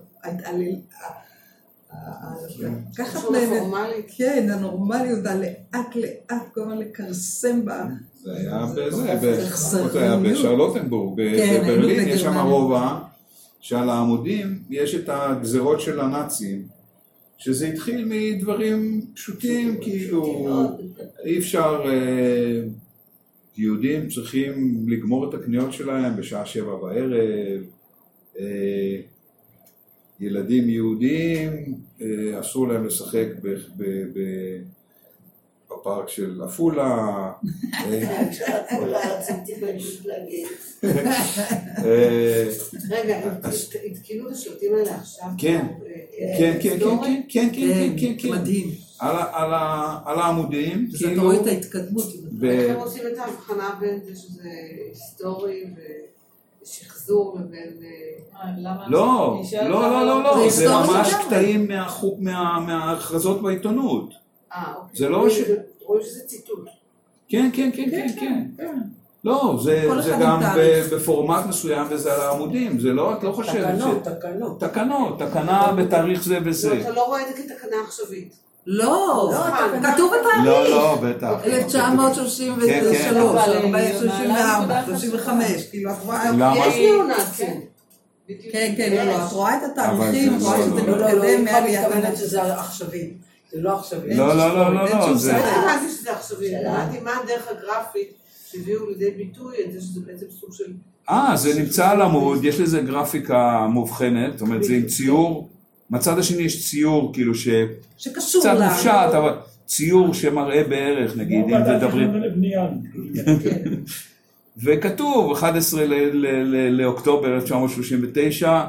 לקחת מהם... פורמלי. כן, הנורמליות, הלאט לאט, כל הזמן לכרסם בה. זה היה בשרלוטנבורג, כן, בברלין, יש שם. רובע שעל העמודים יש את הגזרות של הנאצים, שזה התחיל מדברים פשוטים, כאילו אי אפשר, אה, יהודים צריכים לגמור את הקניות שלהם בשעה שבע בערב, אה, ילדים יהודים, אה, אסור להם לשחק ב- ב- ב- בפארק של עפולה, אה, כולה רציתי פשוט להגיד. אה, רגע, הת- התקינו את השלטים האלה עכשיו? כן. אה, כן, כן, כן, היסטורי? כן, כן, כן, כן, כן, מדהים. על העמודים, אז אתה כאילו, רואה את ההתקדמות. איך הם עושים את ההבחנה בין זה שזה היסטורי ושחזור לבין... אה, אה? לא, לא, לא, לא, זה לא, זה ממש. קטעים מההכרזות בעיתונות. אה, אוקיי. זה לא ש- רואים שזה ציטוט. כן, כן, כן, כן, כן. לא, זה, כל זה גם. בפורמט מסוים וזה על העמודים, זה לא, את לא חושבת תקנות, ש... תקנות. תקנות, תקנה בתאריך זה לא, וזה. אתה לא רואה את זה כתקנה עכשווית. לא, לא, התקנה- כתוב התאריך. לא, לא, בטח. 1933, כן, כן. 34, 35, כאילו את רואה... למה? יש ניאו-נאצים. כן, כן, לא, לא, את רואה את התאריכים, רואה זה שזה לא- לא, לא, לא, מתקדם מעליית. שזה עכשווי. זה לא עכשווי. לא, לא, לא, לא, לא, זה... לא. הבנתי שזה עכשווי, הבנתי מה הדרך הגרפית שהביאו לידי ביטוי את זה שזה בעצם סוג של... אה, זה נמצא על עמוד, יש לזה גרפיקה מובחנת, זאת אומרת זה עם ציור, מהצד השני יש ציור כאילו שקצת שקשור לה. מופשט, אבל ציור שמראה בערך נגיד, אם ובנייה. וכתוב 11 ל- ל- ל- לאוקטובר 1939,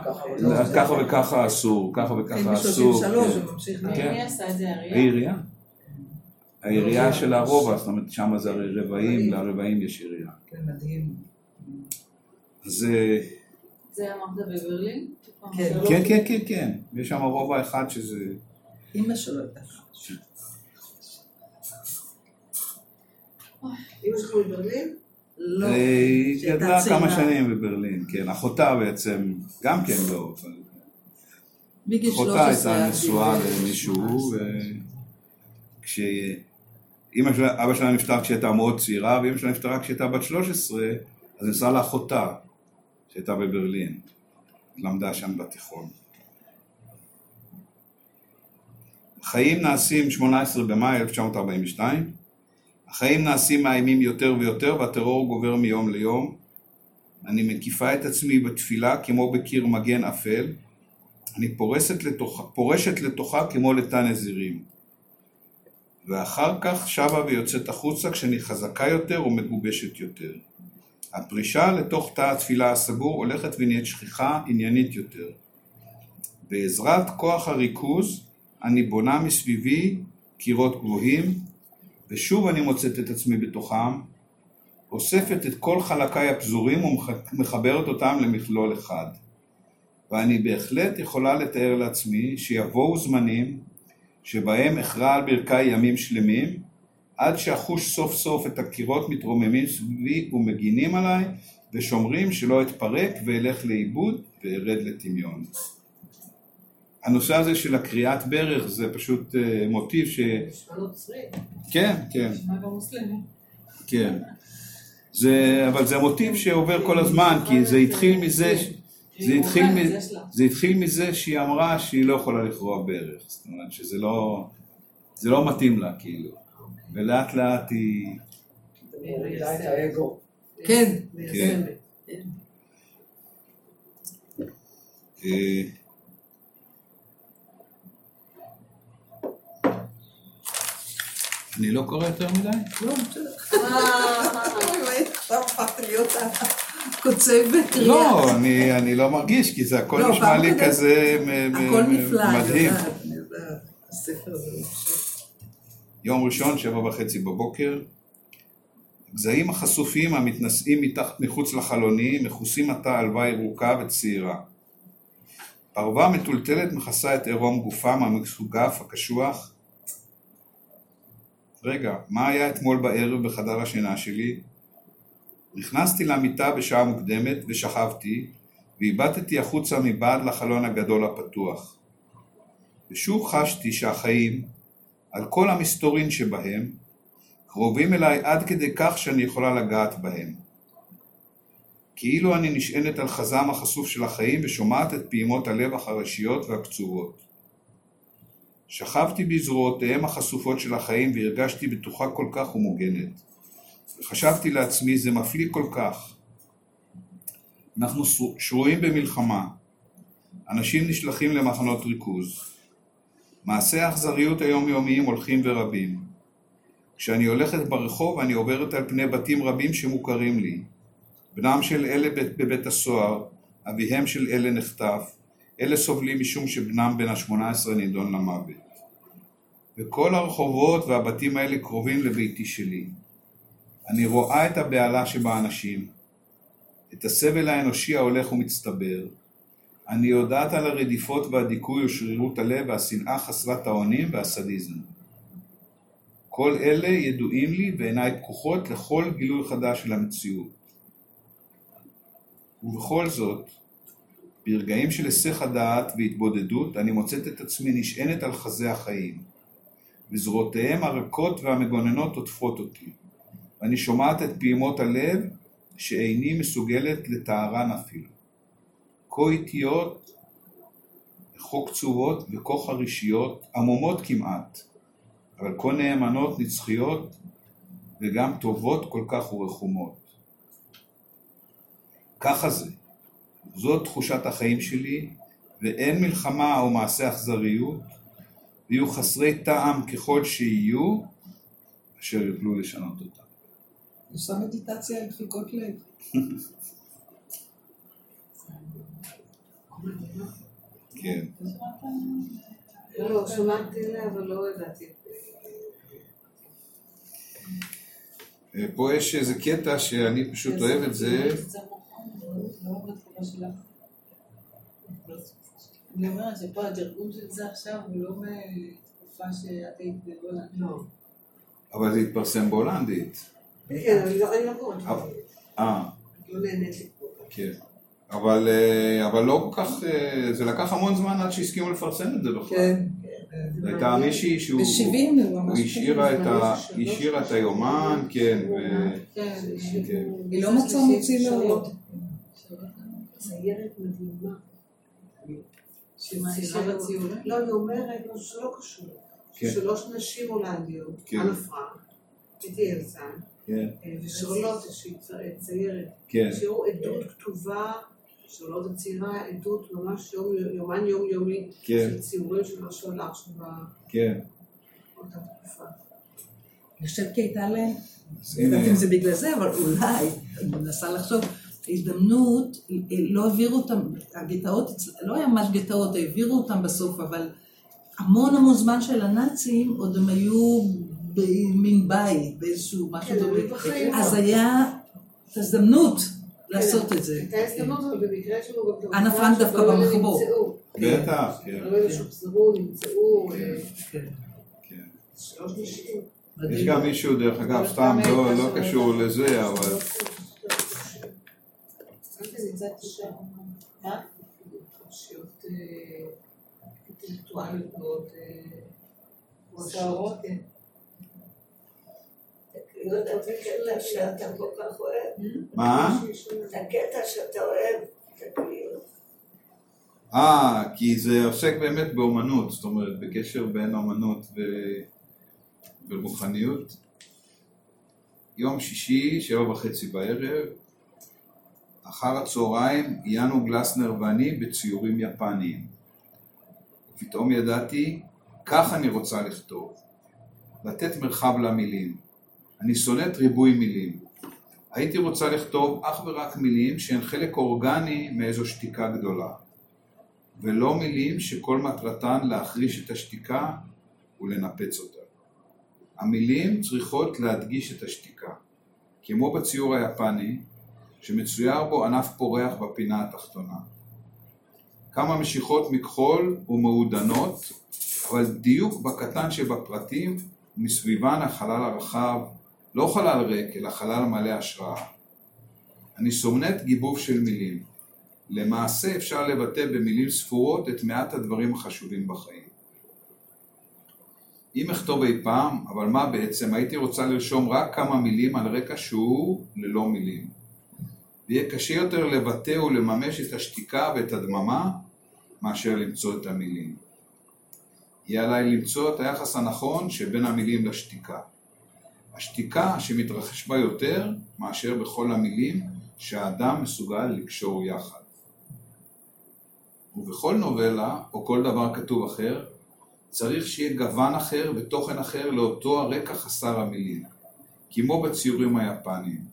ככה וככה אסור, ככה כן, וככה אסור, ב-33 כן. זה ממשיך. מי כן. עשה את זה, העירייה? העירייה, העירייה של הרובע, זאת אומרת שם זה הרי רבעים, לרבעים יש עירייה, כן, מדהים. אז אה, זה אמרת בברלין? כן. כן כן כן כן, יש שם רובע אחד שזה, אימא שלו הייתה. אמא שלך מברלין? לא, אה, היא גדלה כמה. שנים בברלין, כן, אחותה בעצם, גם כן לא, אבל אחותה 13. הייתה נשואה למישהו, כשאימא שלה, אבא שלה נפטר כשהייתה מאוד צעירה, ואימא שלה נפטרה כשהייתה בת 13, אז נסעה לאחותה, שהייתה בברלין, למדה שם בתיכון. החיים נעשים 18 במאי 1942, החיים נעשים מאיימים יותר ויותר והטרור גובר מיום ליום. אני מקיפה את עצמי בתפילה כמו בקיר מגן אפל, אני פורסת לתוכה, פורשת לתוכה כמו לתא נזירים. ואחר כך שבה ויוצאת החוצה כשאני חזקה יותר ומגובשת יותר. הפרישה לתוך תא התפילה הסגור הולכת ונהיית שכיחה עניינית יותר. בעזרת כוח הריכוז אני בונה מסביבי קירות גבוהים, ושוב אני מוצאת את עצמי בתוכם, אוספת את כל חלקיי הפזורים ומחברת אותם למכלול אחד. ואני בהחלט יכולה לתאר לעצמי שיבואו זמנים שבהם אכרע על ברכיי ימים שלמים, עד שאחוש סוף סוף את הקירות מתרוממים סביבי ומגינים עליי, ושומרים שלא אתפרק ואלך לאיבוד וארד לטמיון. הנושא הזה של הקריאת ברך זה פשוט אה, מוטיב ש... כן, כן. כן. זה, אבל זה מוטיב שעובר כל הזמן, כי זה התחיל מזה, ש- זה התחיל, היא מ-. זה התחיל מזה שהיא אמרה שהיא לא יכולה לכרוע ברך. זאת אומרת שזה לא, זה לא מתאים לה, כאילו. ולאט לאט היא... האגו. כן. מיישמת. אה, אני לא קורא יותר מדי? לא, בסדר. אה, עכשיו הפכת להיות הקוצב בקריאה. לא, אני, לא מרגיש, כי זה הכל לא, נשמע לי כזה מדהים. יום ראשון, שבע וחצי בבוקר. גזעים החשופים המתנשאים מחוץ לחלוני, מכוסים עתה עלווה ירוקה וצעירה. פרווה מטולטלת מכסה את עירום גופם המסוגף, הקשוח. רגע, מה היה אתמול בערב בחדר השינה שלי? נכנסתי למיטה בשעה מוקדמת ושכבתי, והבטתי החוצה מבעד לחלון הגדול הפתוח. ושוב חשתי שהחיים, על כל המסתורין שבהם, קרובים אליי עד כדי כך שאני יכולה לגעת בהם. כאילו אני נשענת על חזם החשוף של החיים ושומעת את פעימות הלב החרשיות והקצובות. שכבתי בזרועותיהם החשופות של החיים והרגשתי בטוחה כל כך ומוגנת. וחשבתי לעצמי, זה מפליא כל כך. אנחנו שרויים במלחמה. אנשים נשלחים למחנות ריכוז. מעשי האכזריות היומיומיים הולכים ורבים. כשאני הולכת ברחוב אני עוברת על פני בתים רבים שמוכרים לי. בנם של אלה בבית הסוהר, אביהם של אלה נחטף, אלה סובלים משום שבנם בן השמונה עשרה נידון למוות. וכל הרחובות והבתים האלה קרובים לביתי שלי. אני רואה את הבהלה שבאנשים, את הסבל האנושי ההולך ומצטבר. אני יודעת על הרדיפות והדיכוי ושרירות הלב והשנאה חסרת האונים והסדיזם. כל אלה ידועים לי ועיניי פקוחות לכל גילוי חדש של המציאות. ובכל זאת, ברגעים של היסח הדעת והתבודדות, אני מוצאת את עצמי נשענת על חזה החיים. וזרועותיהם הרכות והמגוננות עוטפות אותי. ואני שומעת את פעימות הלב שאיני מסוגלת לתארן אפילו. כה איטיות, כה קצובות וכה חרישיות, עמומות כמעט, אבל כה נאמנות, נצחיות, וגם טובות כל כך ורחומות. ככה זה. זאת תחושת החיים שלי, ואין מלחמה או מעשה אכזריות, ויהיו חסרי טעם ככל שיהיו, אשר יוכלו לשנות אותם. עושה מדיטציה על דפיקות לב. כן. לא, לא, שמעתי אבל לא ידעתי. אה, פה יש איזה קטע שאני פשוט אוהב את זה. אני אומרת שפה התרגום של זה עכשיו הוא לא מתקופה שאת היית בהולנד. לא. אבל זה התפרסם בהולנדית. כן, אני לא אני לא קוראת. אה, לא נהנית לקרוא. כן. אבל, אה, אבל לא כל כך, אה, זה לקח המון זמן עד שהסכימו לפרסם את זה בכלל. כן. זו הייתה מישהי שהוא ב-70 הוא הוא ממש... השאירה את היומן, כן, ו... כן, כן. היא לא מצאה מוציא לאור. ציירת מדהימה. שציירה בציורים? לא, אני אומרת, משהו שלא קשור. כן. שלוש נשים הולנדיות, כן. אנה פרנק, אתי אלסן, כן, אה, ושרלוט, שהיא ציירת. שהראו עדות כתובה, שרלוט הצעירה, עדות ממש יום, יומן יום יומי. של ציורים של מה שהולך שם. באותה תקופה. אני חושבת כי הייתה להם, אז לא יודעת אם זה בגלל זה, אבל אולי, אני מנסה לחשוב, הזדמנות, לא העבירו אותם, הגטאות, לא היה ממש גטאות, העבירו אותם בסוף, אבל המון המון זמן של הנאצים, עוד הם היו במין בית, באיזשהו משהו כן, דומה. הם בחיים. אז היה את ההזדמנות לעשות את זה. הייתה הזדמנות, אבל במקרה שלו גם... את אנה פרנק דווקא במחבור. בטח, כן, הדברים האלה שוחזרו, נמצאו, אה, כן. כן. שלוש נשים. יש גם מישהו, דרך אגב, סתם לא לא קשור לזה, אבל נמצאת שם. מה? פרשיות אה, אינטלקטואליות מאוד... אה, סוערות? כן. אוהב. מה? את הקטע שאתה אוהב, תקריא. אה, כי זה עוסק באמת באומנות, זאת אומרת, בקשר בין אומנות ו... ורוחניות. יום שישי, שבע וחצי בערב, אחר הצהריים, יאנו גלסנר ואני בציורים יפניים. ופתאום ידעתי, כך אני רוצה לכתוב. לתת מרחב למילים. אני שונאת ריבוי מילים. הייתי רוצה לכתוב אך ורק מילים שהן חלק אורגני מאיזו שתיקה גדולה. ולא מילים שכל מטרתן להחריש את השתיקה ולנפץ אותה. המילים צריכות להדגיש את השתיקה, כמו בציור היפני, שמצויר בו ענף פורח בפינה התחתונה. כמה משיכות מכחול ומעודנות, אבל דיוק בקטן שבפרטים, ומסביבן החלל הרחב, לא חלל ריק, אלא חלל מלא השראה. אני שונאת גיבוב של מילים. למעשה אפשר לבטא במילים ספורות את מעט הדברים החשובים בחיים. אם אכתוב אי פעם, אבל מה בעצם, הייתי רוצה לרשום רק כמה מילים על רקע שהוא ללא מילים. ויהיה קשה יותר לבטא ולממש את השתיקה ואת הדממה מאשר למצוא את המילים. יהיה עליי למצוא את היחס הנכון שבין המילים לשתיקה. השתיקה שמתרחש בה יותר מאשר בכל המילים שהאדם מסוגל לקשור יחד. ובכל נובלה, או כל דבר כתוב אחר, צריך שיהיה גוון אחר ותוכן אחר לאותו הרקע חסר המילים, כמו בציורים היפניים.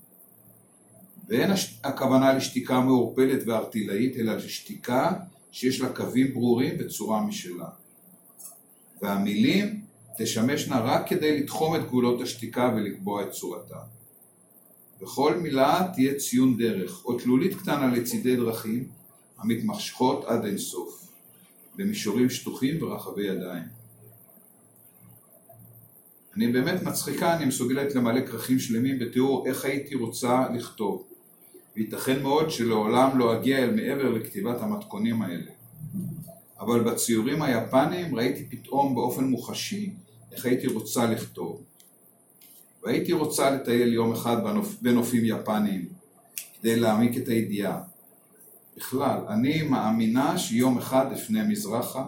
ואין הכוונה לשתיקה מעורפלת וארטילאית, אלא לשתיקה שיש לה קווים ברורים וצורה משלה. והמילים תשמשנה רק כדי לתחום את גבולות השתיקה ולקבוע את צורתה. בכל מילה תהיה ציון דרך, או תלולית קטנה לצידי דרכים, המתמשכות עד אינסוף, במישורים שטוחים ורחבי ידיים. אני באמת מצחיקה, אני מסוגלת למלא כרכים שלמים בתיאור איך הייתי רוצה לכתוב. וייתכן מאוד שלעולם לא אגיע אל מעבר לכתיבת המתכונים האלה. אבל בציורים היפניים ראיתי פתאום באופן מוחשי איך הייתי רוצה לכתוב. והייתי רוצה לטייל יום אחד בנופ... בנופים יפניים כדי להעמיק את הידיעה. בכלל, אני מאמינה שיום אחד אפנה מזרחה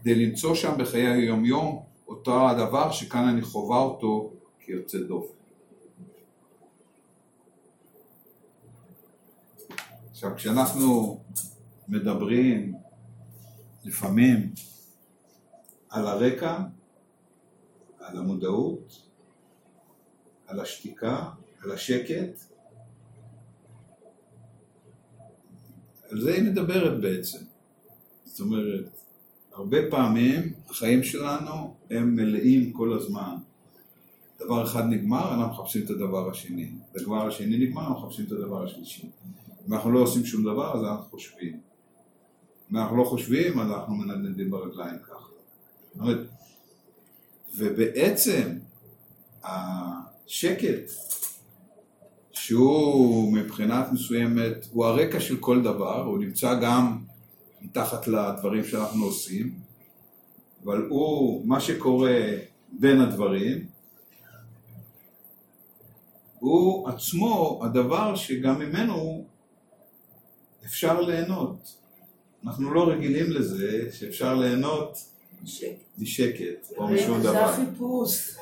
כדי למצוא שם בחיי היום-יום אותו הדבר שכאן אני חווה אותו כיוצא דופן. עכשיו, כשאנחנו מדברים לפעמים על הרקע, על המודעות, על השתיקה, על השקט, על זה היא מדברת בעצם. זאת אומרת, הרבה פעמים החיים שלנו הם מלאים כל הזמן. דבר אחד נגמר, אנחנו מחפשים את הדבר השני. הדבר השני נגמר, אנחנו מחפשים את הדבר השלישי. אם אנחנו לא עושים שום דבר, אז אנחנו חושבים. אם אנחנו לא חושבים, אז אנחנו מנדנדים ברגליים ככה. ובעצם השקט, שהוא מבחינת מסוימת, הוא הרקע של כל דבר, הוא נמצא גם מתחת לדברים שאנחנו עושים, אבל הוא מה שקורה בין הדברים, הוא עצמו הדבר שגם ממנו אפשר ליהנות. אנחנו לא רגילים לזה שאפשר ליהנות משקט או משום זה דבר. החיפוש.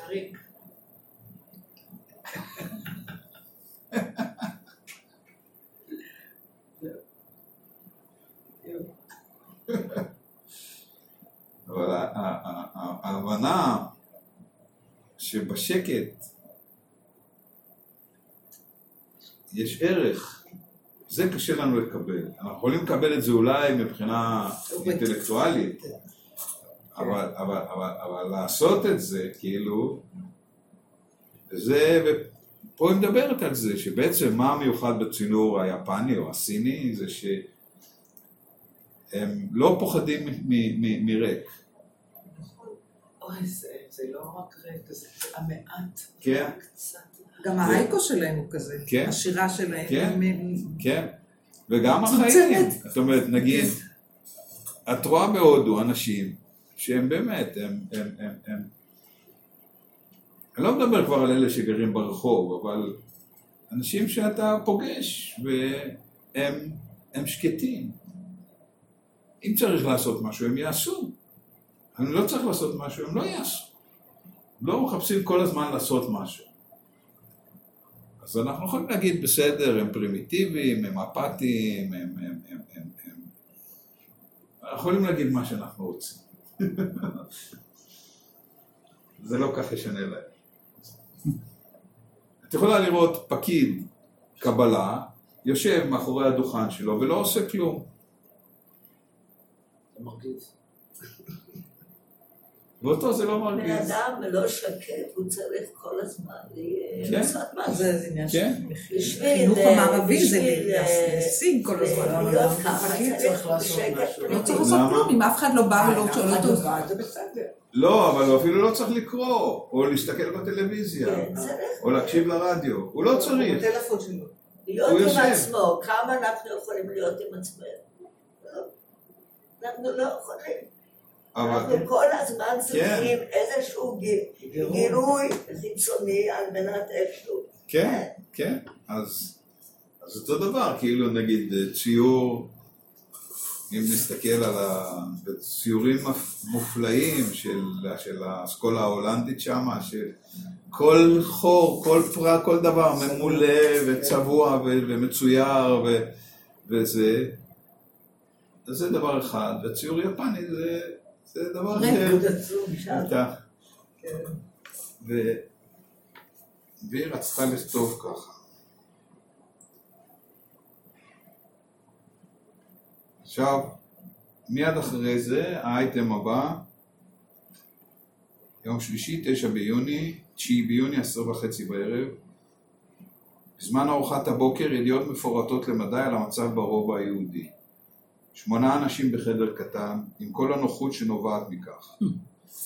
אבל ה- ה- ה- ה- ההבנה שבשקט יש ערך, זה קשה לנו לקבל. אנחנו יכולים לקבל את זה אולי מבחינה אינטלקטואלית, אבל, אבל, אבל, אבל לעשות את זה, כאילו, זה, ופה היא מדברת על זה, שבעצם מה המיוחד בצינור היפני או הסיני, זה שהם לא פוחדים מריק. אוי, זה זה לא רק רגע, זה המעט. כן. קצת. גם האייקו שלהם הוא כזה. כן. השירה שלהם. כן. הם- כן, וגם. החיים, זאת אומרת, נגיד, את רואה בהודו אנשים שהם באמת, הם, הם, הם, הם, אני לא מדבר כבר על אלה שגרים ברחוב, אבל אנשים שאתה פוגש והם הם שקטים. אם צריך לעשות משהו, הם יעשו. אני לא צריך לעשות משהו, הם לא יעשו. לא מחפשים כל הזמן לעשות משהו. אז אנחנו יכולים להגיד, בסדר, הם פרימיטיביים, הם אפאתיים, הם... הם, הם, הם, הם... אנחנו יכולים להגיד מה שאנחנו רוצים. זה לא כך ישנה להם. את יכולה לראות פקיד קבלה, יושב מאחורי הדוכן שלו ולא עושה כלום. מרגיז. ואותו זה לא בן מרגיז. אדם לא שקט, הוא צריך כל הזמן כן. לעשות משהו. זה זה עניין של כן. החינוך אה, המערבי זה אה, להשיג כל הזמן. להיות ככה, צריך לעשות משהו. לא צריך פנימי. לעשות? כלום, אם אף אחד לא בא ולא שואל אותו. זה בסדר. לא, אבל הוא אפילו לא צריך לקרוא, או להסתכל בטלוויזיה, כן, או להקשיב לרדיו. הוא לא צריך. להיות עם. עצמו, כמה אנחנו יכולים להיות עם עצמנו? לא. אנחנו לא יכולים. אבל... אנחנו כל הזמן צריכים איזשהו גי- גירוי. חיצוני על מנת איכשהו. כן, כן, אז, אז אותו דבר, כאילו נגיד ציור, אם נסתכל על הציורים מופלאים של, של האסכולה ההולנדית שם, שכל חור, כל פרט, כל דבר ממולא וצבוע ומצויר ו, וזה, זה דבר אחד, והציור יפני זה, זה דבר. ו- והיא רצתה לכתוב ככה. עכשיו, מיד אחרי זה, האייטם הבא, יום שלישי, תשע ביוני, תשיעי ביוני, עשר וחצי בערב. בזמן ארוחת הבוקר ידיעות מפורטות למדי על המצב ברובע היהודי. שמונה אנשים בחדר קטן, עם כל הנוחות שנובעת מכך.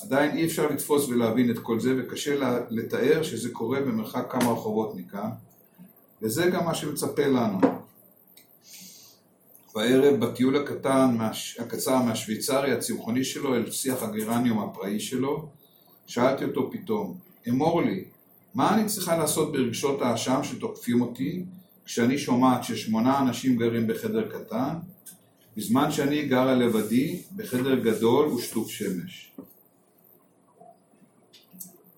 עדיין אי אפשר לתפוס ולהבין את כל זה, וקשה לתאר שזה קורה במרחק כמה רחובות מכאן, וזה גם מה שמצפה לנו. בערב, בטיול הקטן, הקצר מהשוויצרי הצמחוני שלו אל שיח הגרניום הפראי שלו, שאלתי אותו פתאום, אמור לי, מה אני צריכה לעשות ברגשות האשם שתוקפים אותי כשאני שומעת ששמונה אנשים גרים בחדר קטן, בזמן שאני גרה לבדי בחדר גדול ושטוף שמש.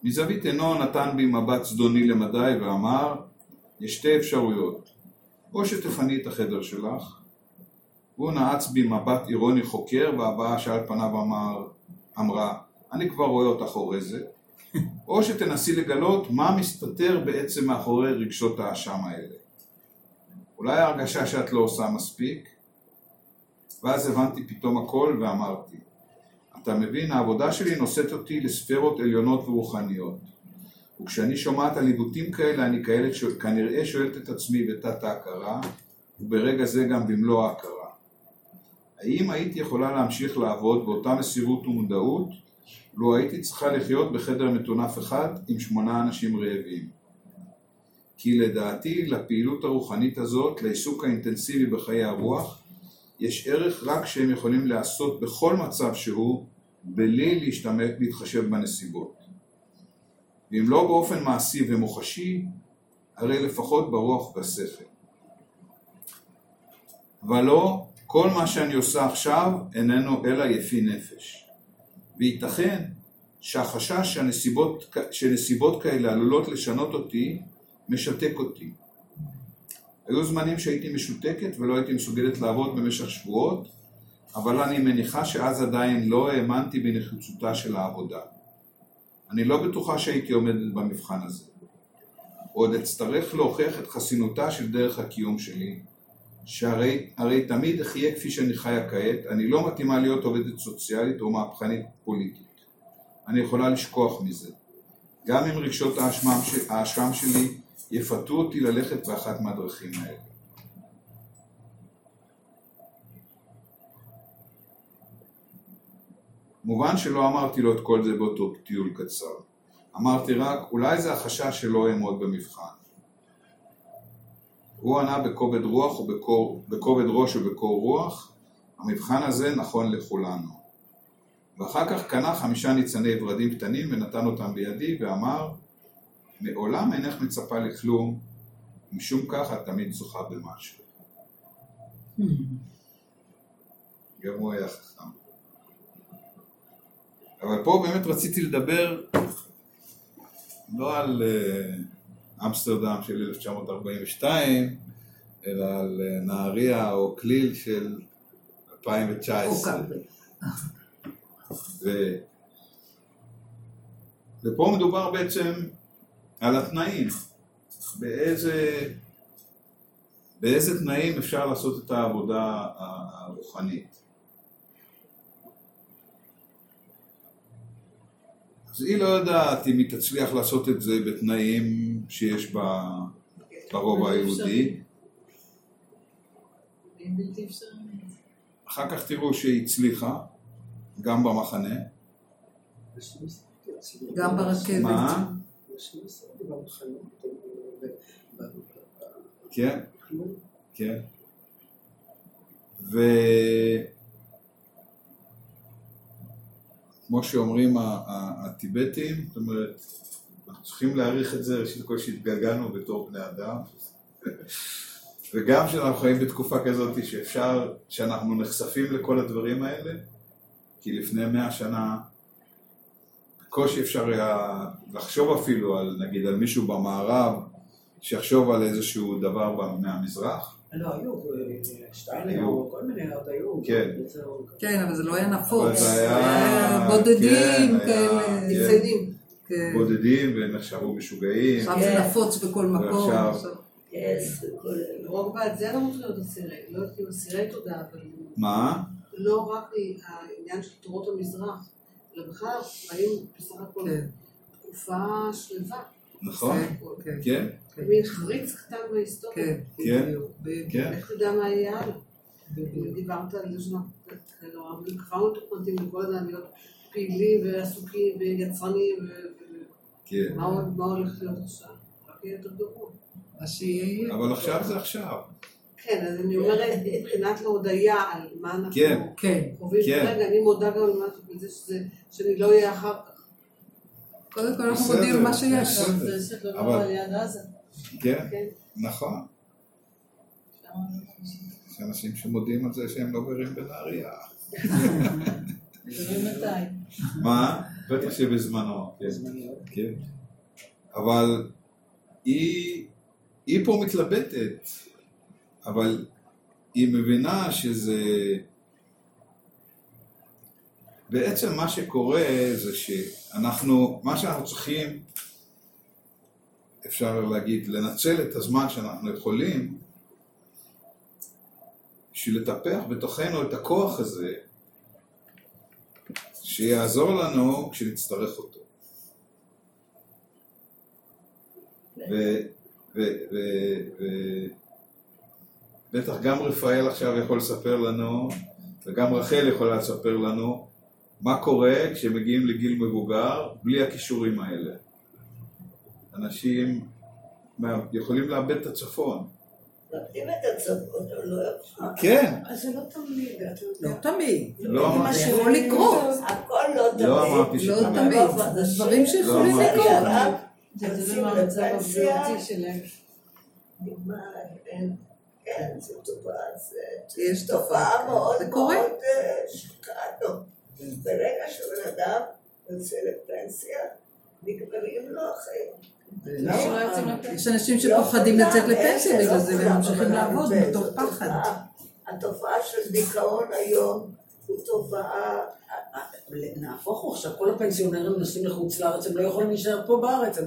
מזווית עינו נתן בי מבט זדוני למדי ואמר, יש שתי אפשרויות, או שתפני את החדר שלך, והוא נעץ בי מבט אירוני חוקר, והבאה שעל פניו אמר, אמרה, אני כבר רואה אותך אורזת, או שתנסי לגלות מה מסתתר בעצם מאחורי רגשות האשם האלה. אולי ההרגשה שאת לא עושה מספיק? ואז הבנתי פתאום הכל ואמרתי, אתה מבין, העבודה שלי נושאת אותי לספירות עליונות ורוחניות. וכשאני שומעת על עיוותים כאלה, אני כאלה שכנראה שואלת את עצמי בתת ההכרה, וברגע זה גם במלוא ההכרה. האם הייתי יכולה להמשיך לעבוד באותה מסירות ומודעות, לו הייתי צריכה לחיות בחדר מטונף אחד עם שמונה אנשים רעבים? כי לדעתי, לפעילות הרוחנית הזאת, לעיסוק האינטנסיבי בחיי הרוח, יש ערך רק שהם יכולים להיעשות בכל מצב שהוא, בלי להשתמש, להתחשב בנסיבות. ואם לא באופן מעשי ומוחשי, הרי לפחות ברוח ובשכל. ולא, כל מה שאני עושה עכשיו איננו אלא יפי נפש. וייתכן שהחשש שנסיבות כאלה עלולות לשנות אותי, משתק אותי. היו זמנים שהייתי משותקת ולא הייתי מסוגלת לעבוד במשך שבועות, אבל אני מניחה שאז עדיין לא האמנתי בנחיצותה של העבודה. אני לא בטוחה שהייתי עומדת במבחן הזה. עוד אצטרך להוכיח את חסינותה של דרך הקיום שלי, שהרי הרי תמיד אחיה כפי שאני חיה כעת, אני לא מתאימה להיות עובדת סוציאלית או מהפכנית פוליטית. אני יכולה לשכוח מזה. גם אם רגשות האשם, האשם שלי יפתו אותי ללכת באחת מהדרכים האלה. מובן שלא אמרתי לו את כל זה באותו טיול קצר. אמרתי רק, אולי זה החשש שלא אעמוד במבחן. הוא ענה בכובד רוח ובקור, בכובד ראש ובקור רוח, המבחן הזה נכון לכולנו. ואחר כך קנה חמישה ניצני ורדים קטנים ונתן אותם בידי ואמר, מעולם אינך מצפה לכלום, משום כך את תמיד זוכה במשהו. גם הוא היה חכם. אבל פה באמת רציתי לדבר לא על uh, אמסטרדם של 1942, אלא על uh, נהריה או כליל של 2019. ו... ופה מדובר בעצם על התנאים, באיזה, באיזה תנאים אפשר לעשות את העבודה הרוחנית. אז היא לא יודעת אם היא תצליח לעשות את זה בתנאים שיש בה ברובע היהודי. אחר כך תראו שהיא הצליחה, גם במחנה. גם ברכבת. מה? כן, כן. וכמו שאומרים הטיבטים, זאת אומרת, אנחנו צריכים להעריך את זה, ראשית כל שהתגלגלנו בתור בני אדם, וגם שאנחנו חיים בתקופה כזאת שאפשר, שאנחנו נחשפים לכל הדברים האלה, כי לפני מאה שנה בקושי אפשר היה לחשוב אפילו על, נגיד, על מישהו במערב שיחשוב על איזשהו דבר מהמזרח. לא, היו, אה, שטיינר, היו. כל מיני עוד היו. כן. כן, אבל זה לא היה נפוץ. בודדים כן, כאלה. ניצנים. כן. בודדים והם נחשבו משוגעים. עכשיו זה נפוץ בכל מקום. וכל... רוב בעד זה לא להיות אסירי, לא כאילו אסירי תודה, אבל מה? לא רק העניין של תורות המזרח, בכלל חיים בסך הכל כן. תקופה שלווה. נכון? כן, כן, מין חריץ קטן בהיסטוריה. כן, כן. כן. איך תדע מה יהיה הלאה? בדיוק. דיברת על זה שאנחנו כאילו, כבר מתוכנתים לכל הזמן להיות פעילים ועסוקים ויצרנים, ו- כן. ומה עוד- מה הולך להיות עכשיו? רק יהיה יותר גרוע. מה. אבל עכשיו זה עכשיו. כן, אז אני אומרת, מבחינת להודיה על מה אנחנו כן. כן. חווים כן. כרגע, אני מודה גם בזה שזה- שאני לא אהיה אחר כך. קודם כל אנחנו מודים על מה שיש. זה לא על. כן. נכון. יש אנשים שמודים על זה שהם לא גרים בנהריה. מה? בטח שבזמנו, כן. כן. אבל היא, היא פה מתלבטת, אבל היא מבינה שזה... בעצם מה שקורה זה שאנחנו, מה שאנחנו צריכים, אפשר להגיד, לנצל את הזמן שאנחנו יכולים בשביל לטפח בתוכנו את הכוח הזה שיעזור לנו כשנצטרך אותו. ובטח גם רפאל עכשיו יכול לספר לנו, וגם רחל יכולה לספר לנו, מה קורה כשמגיעים לגיל מבוגר בלי הכישורים האלה. אנשים מה- יכולים לאבד את הצפון. נותנים את הצפון, אבל לא יכול. כן, אז זה לא תמיד, אתה יודע. לא תמיד. לא זה אמרתי, יכול לקרות. הכל לא תמיד. לא אמרתי ש... לא תמיד. זה דברים שיכולים לא לקרות. זה מהמצב לפנסיה, הבריאותי שלהם. נגמר, אין- כן, זו תופעה, זה יש תופעה. מאוד. מאוד אה, שוקעת לו. ברגע שבן אדם יוצא לפנסיה, נגמרים לו החיים. אנשים לא יוצאים לפנסיה. יש אנשים שפוחדים לא לצאת כולם, לפנסיה בגלל לא זה, והם ממשיכים לעבוד מתוך פחד. תופעה. התופעה של דיכאון היום הוא תופעה, נהפוך הוא עכשיו, כל הפנסיונרים נוסעים לחוץ לארץ, הם לא יכולים להישאר פה בארץ.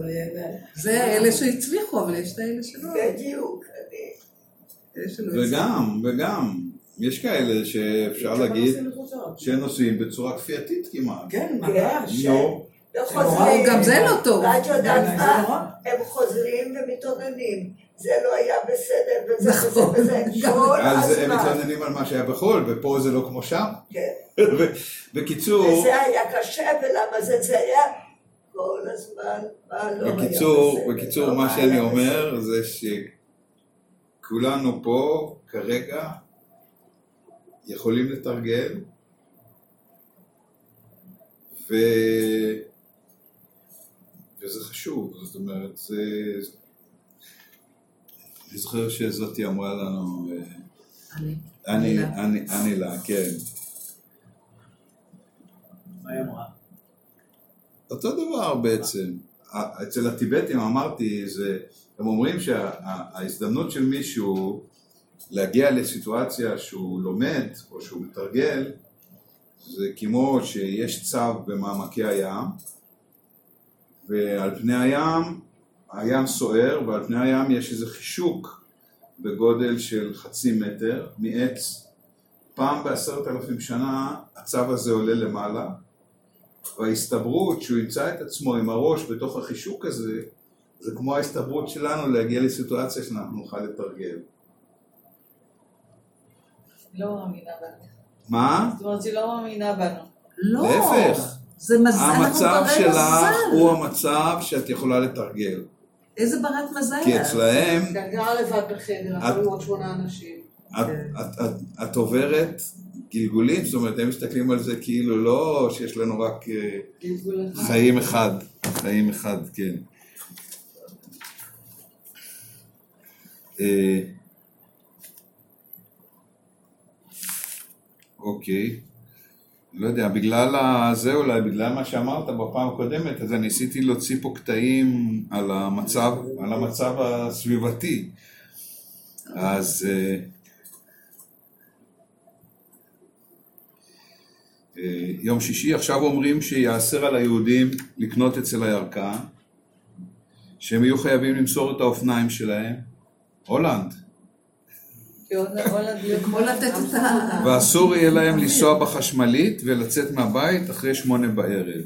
זה אלה שהצליחו, אבל יש את האלה שלא. בדיוק, אני אלה שלא הצליחו. וגם, וגם, יש כאלה שאפשר להגיד שנוסעים בצורה כפייתית כמעט. כן, ממש. נו, לא נורא, חוזרים. גם זה לא טוב. ואת יודעת מה? הם חוזרים ומתאוננים. זה לא היה בסדר, וזה נכון. וזה וזה. גם- כל אז הם. מתלוננים על מה שהיה בחו"ל, ופה זה לא כמו שם. כן. בקיצור, וזה היה קשה, ולמה זה זה היה כל הזמן, מה לא היה בקיצור, בסדר. בקיצור, לא מה שאני. אומר זה שכולנו פה כרגע יכולים לתרגל, ו... וזה חשוב, זאת אומרת, זה... אני זוכר שזאתי אמרה לנו, אני. אני. אני, אנילה, כן. מה היא אמרה? אותו דבר בעצם. אצל הטיבטים אמרתי, זה, הם אומרים שההזדמנות של מישהו להגיע לסיטואציה שהוא לומד או שהוא מתרגל, זה כמו שיש צו במעמקי הים, ועל פני הים, הים סוער, ועל פני הים יש איזה חישוק בגודל של חצי מטר מעץ. פעם בעשרת אלפים שנה הצו הזה עולה למעלה, וההסתברות שהוא ימצא את עצמו עם הראש בתוך החישוק הזה, זה כמו ההסתברות שלנו להגיע לסיטואציה שאנחנו נוכל לתרגל. לא מאמינה בנו. מה? זאת אומרת שהיא לא מאמינה בנו. לא. להפך. זה מזל, אנחנו המצב שלך מזל. הוא המצב שאת יכולה לתרגל. איזה ברת מזל. כי אצלהם גרה לבד בחדר, את- יכולים עוד שמונה אנשים. את, את, את, את עוברת גלגולים, זאת אומרת, הם מסתכלים על זה כאילו לא שיש לנו רק אה, גלגול אחד. חיים אחד, חיים אחד, כן. אה, אוקיי. לא יודע, בגלל זה אולי, בגלל מה שאמרת בפעם הקודמת, אז אני ניסיתי להוציא פה קטעים על המצב, על המצב הסביבתי. אז... אה, אה, יום שישי, עכשיו אומרים שיאסר על היהודים לקנות אצל הירקן, שהם יהיו חייבים למסור את האופניים שלהם, הולנד. ואסור יהיה להם לנסוע בחשמלית ולצאת מהבית אחרי שמונה בערב.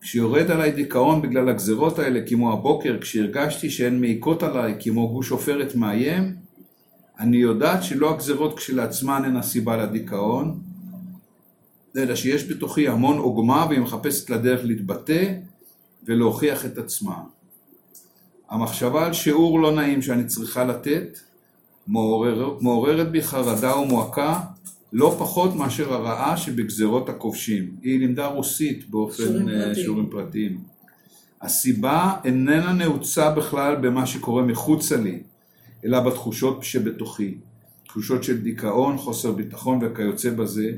כשיורד עליי דיכאון בגלל הגזרות האלה כמו הבוקר, כשהרגשתי שהן מעיקות עליי כמו גוש עופרת מאיים, אני יודעת שלא הגזרות כשלעצמן הן הסיבה לדיכאון, אלא שיש בתוכי המון עוגמה והיא מחפשת לדרך להתבטא ולהוכיח את עצמה. המחשבה על שיעור לא נעים שאני צריכה לתת מעורר, מעוררת בי חרדה ומועקה לא פחות מאשר הרעה שבגזרות הכובשים. היא לימדה רוסית באופן שיעורים אה, פרטיים. שיעורים פרטיים. הסיבה איננה נעוצה בכלל במה שקורה מחוצה לי, אלא בתחושות שבתוכי. תחושות של דיכאון, חוסר ביטחון וכיוצא בזה,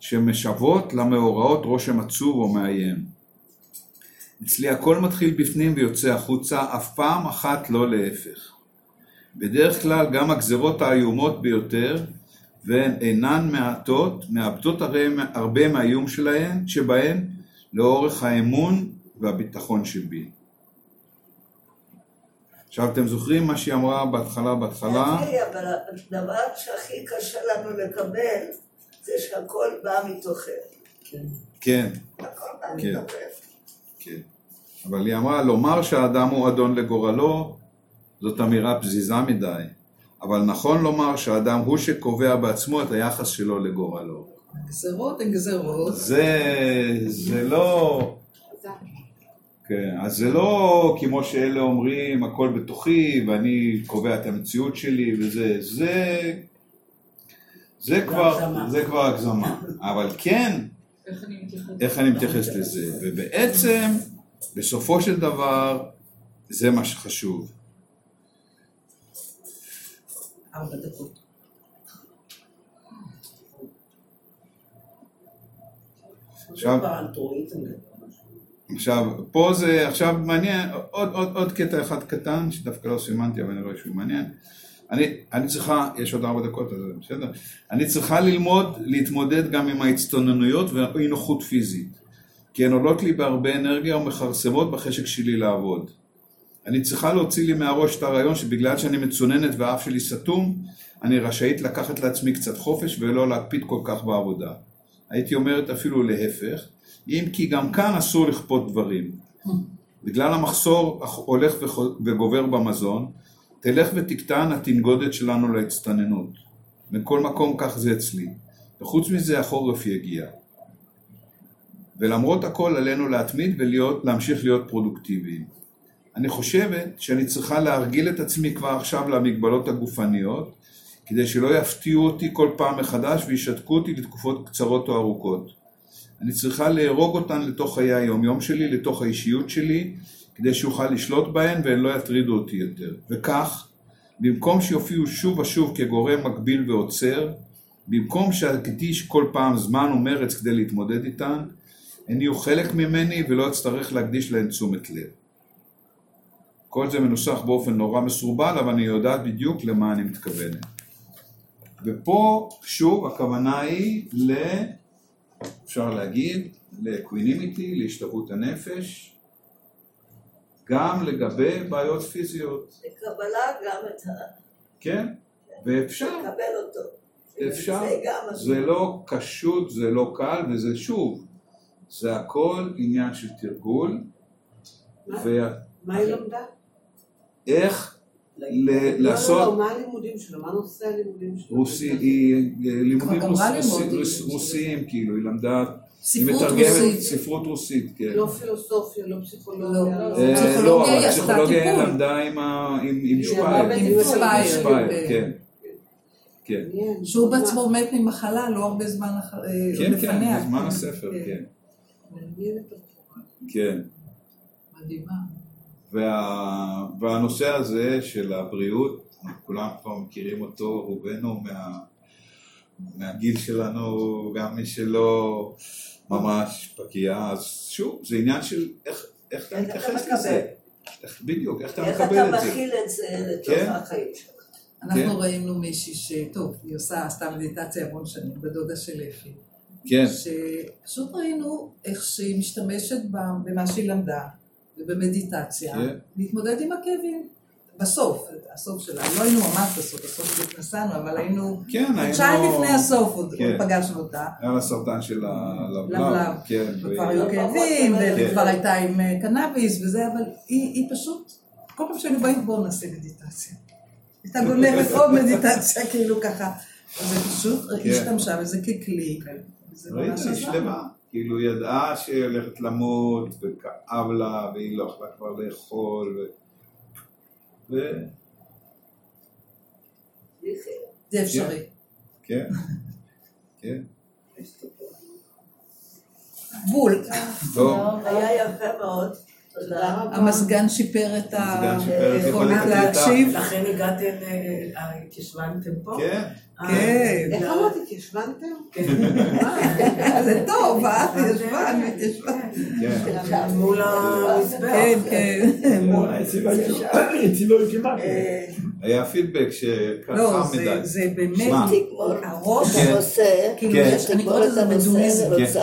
שמשוות למאורעות רושם עצוב או מאיים. אצלי הכל מתחיל בפנים ויוצא החוצה, אף פעם אחת לא להפך. בדרך כלל גם הגזרות האיומות ביותר, והן אינן מעטות, מאבדות הרי הרבה מהאיום שלהן, שבהן לאורך האמון והביטחון שבי. עכשיו אתם זוכרים מה שהיא אמרה בהתחלה בהתחלה? תראי, אבל הדבר שהכי קשה לנו לקבל זה שהכל בא מתוכנו. כן, הכל בא כן. מתוכנו. כן. אבל היא אמרה, לומר שהאדם הוא אדון לגורלו, זאת אמירה פזיזה מדי. אבל נכון לומר שהאדם הוא שקובע בעצמו את היחס שלו לגורלו. גזרות הן גזרות. זה, זה לא... כן, אז זה לא כמו שאלה אומרים, הכל בתוכי ואני קובע את המציאות שלי וזה, זה... זה כבר. זה כבר הגזמה. אבל כן, איך אני מתייחס לזה. ובעצם, בסופו של דבר, זה מה שחשוב. ארבע דקות. עכשיו- אלטרואיזם. עכשיו, פה זה, עכשיו מעניין, עוד, עוד, עוד קטע אחד קטן, שדווקא לא סימנתי, אבל אני רואה שהוא מעניין. אני, אני צריכה, יש עוד ארבע דקות, אז בסדר. אני צריכה ללמוד להתמודד גם עם ההצטוננויות ואי נוחות פיזית. כי הן עולות לי בהרבה אנרגיה ומכרסמות בחשק שלי לעבוד. אני צריכה להוציא לי מהראש את הרעיון שבגלל שאני מצוננת והאף שלי סתום, אני רשאית לקחת לעצמי קצת חופש ולא להקפיד כל כך בעבודה. הייתי אומרת אפילו להפך, אם כי גם כאן אסור לכפות דברים. בגלל המחסור הולך וגובר במזון, תלך ותקטן התנגודת שלנו להצטננות. מכל מקום כך זה אצלי. וחוץ מזה החורף יגיע. ולמרות הכל עלינו להתמיד ולהמשיך להיות פרודוקטיביים. אני חושבת שאני צריכה להרגיל את עצמי כבר עכשיו למגבלות הגופניות, כדי שלא יפתיעו אותי כל פעם מחדש וישתקו אותי לתקופות קצרות או ארוכות. אני צריכה לארוג אותן לתוך חיי היום-יום שלי, לתוך האישיות שלי, כדי שאוכל לשלוט בהן והן לא יטרידו אותי יותר. וכך, במקום שיופיעו שוב ושוב כגורם מקביל ועוצר, במקום שאקדיש כל פעם זמן ומרץ כדי להתמודד איתן, הן יהיו חלק ממני ולא אצטרך להקדיש להן תשומת לב. כל זה מנוסח באופן נורא מסורבל, אבל אני יודעת בדיוק למה אני מתכוונת. ופה, שוב, הכוונה היא ל... אפשר להגיד, לאקווינימיטי, להשתוות הנפש, גם לגבי בעיות פיזיות, לקבלה גם את ה... כן? ואפשר, לקבל אותו. אפשר, זה לא קשות, זה לא קל, וזה שוב, זה הכל עניין של תרגול, מה? היא למדה? לא, לא, לעשות מה הלימודים שלה? מה נושא הלימודים שלה? רוסי, היא לימודים רוסיים, כאילו, היא למדה, ספרות רוסית. ספרות רוסית, כן. לא פילוסופיה, לא פסיכולוגיה. לא, לא- לא. אה, לא, אבל פסיכולוגיה היא. למדה עם שפייר, עם שפייר. כן, כן, מעניין. שהוא בעצמו מת ממחלה לא הרבה זמן אח- אה, כן, כן, לפניה. בזמן הספר, כן, הבחורה. כן. מדהימה. וה, והנושא הזה של הבריאות, כולם כבר מכירים אותו, רובנו מה, מהגיל שלנו, גם מי שלא ממש בקיאה, אז שוב, זה עניין של איך, איך אתה איך אתה מתייחס. לזה. איך, בדיוק, איך אתה איך מקבל אתה את זה. מכיל את זה לתוך כן. החיים שלך. אנחנו כן. ראינו מישהי שטוב, היא עושה, עשתה מדיטציה המון שנים, בדודה של אפי. כן, שפשוט ראינו איך שהיא משתמשת במה שהיא למדה ובמדיטציה, כן. להתמודד עם הכאבים. בסוף, הסוף שלה, לא היינו ממש בסוף, בסוף בדיוק נסענו, אבל היינו כן, חודשיים היינו... לפני הסוף, עוד כן. פגשנו אותה. היה לה סרטן של הלבלב, לבלב. כן, וכבר היו כאבים, כן. וכבר הייתה עם אה, קנאביס וזה, אבל היא היא פשוט, כל פעם שהיינו באים, בואו נעשה מדיטציה. הייתה גונבת עוד מדיטציה, כאילו ככה. זה פשוט כן. השתמשה בזה ככלי. זה ראית, היא. שלמה. כאילו, היא ידעה שהיא הולכת למות, וכאב לה, והיא לא יכלה כבר לאכול, ו... זה אפשרי. כן, כן. בול. טוב, היה יפה מאוד. המזגן שיפר את המזגן שיפר את היכולת. להקשיב. לכן הגעתם, אה, אה, התיישבנתם פה? כן. אה, כן. איך אמרת, התיישבנתם? זה טוב, אה? התיישבן, התיישבן. כן. מול המזבח. כן, כן. מה? היה פידבק שככה לא, מדי. זה- זה באמת, הראש, כן. הנושא, כאילו, כן. יש, אני קוראת לזה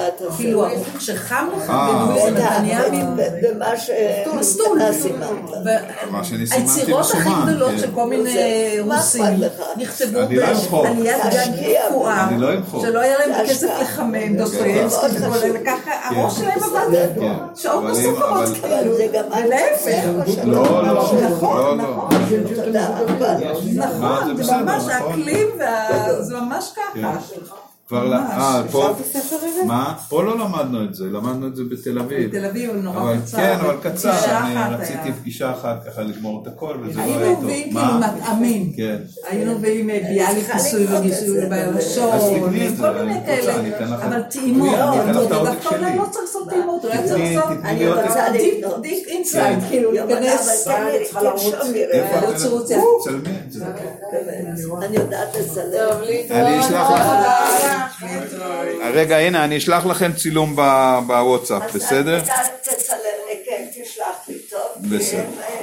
את כאילו. כשחם לך אה, בדואיזם, אתה נהיה ואת- מין... מסטול. שאתה סימנת. מה שאני סימנתי היצירות הכי מסומן. גדולות כן. של כל מיני רוסים אכפת נכתבו אני לא גג תשקיע. קפואה, אני לא אמחוק. שלא היה להם זה כסף. לחמם חשוב. אלה, וככה הראש שלהם עבד כן. שעות נוספות, כאילו, זה גם ולהפך. לא, לא, נכון, לא, לא. נכון. נכון, זה בסדר, ממש, נכון. האקלים, זה ממש ככה. כבר, אה, פה, אפשר את הספר הזה? מה? פה לא למדנו את זה, למדנו את זה בתל אביב. בתל אביב הוא נורא אבל קצר. כן, אבל קצר, אני רציתי היה. פגישה אחת ככה לגמור את הכל, וזה לא היה היינו טוב. מביאים כאילו? מטעמים. כן. היינו מביאים אה, ביאליק ניסוי וגיסוי אז בלשון, תקני את זה, כל אני מיני רוצה, כאלה, לך- אבל טעימות, אני אתן לך את העותק דווקא אולי שלי. לא צריך לעשות טעימות, אולי צריך לעשות אני. רוצה deep inside, כאילו אבל להיכנס. אני יודעת לצלם. טוב, לי לך. רגע, הנה, אני אשלח לכם צילום בוואטסאפ, בסדר? לי, כן, תשלח לי, טוב? בסדר. הם, אה,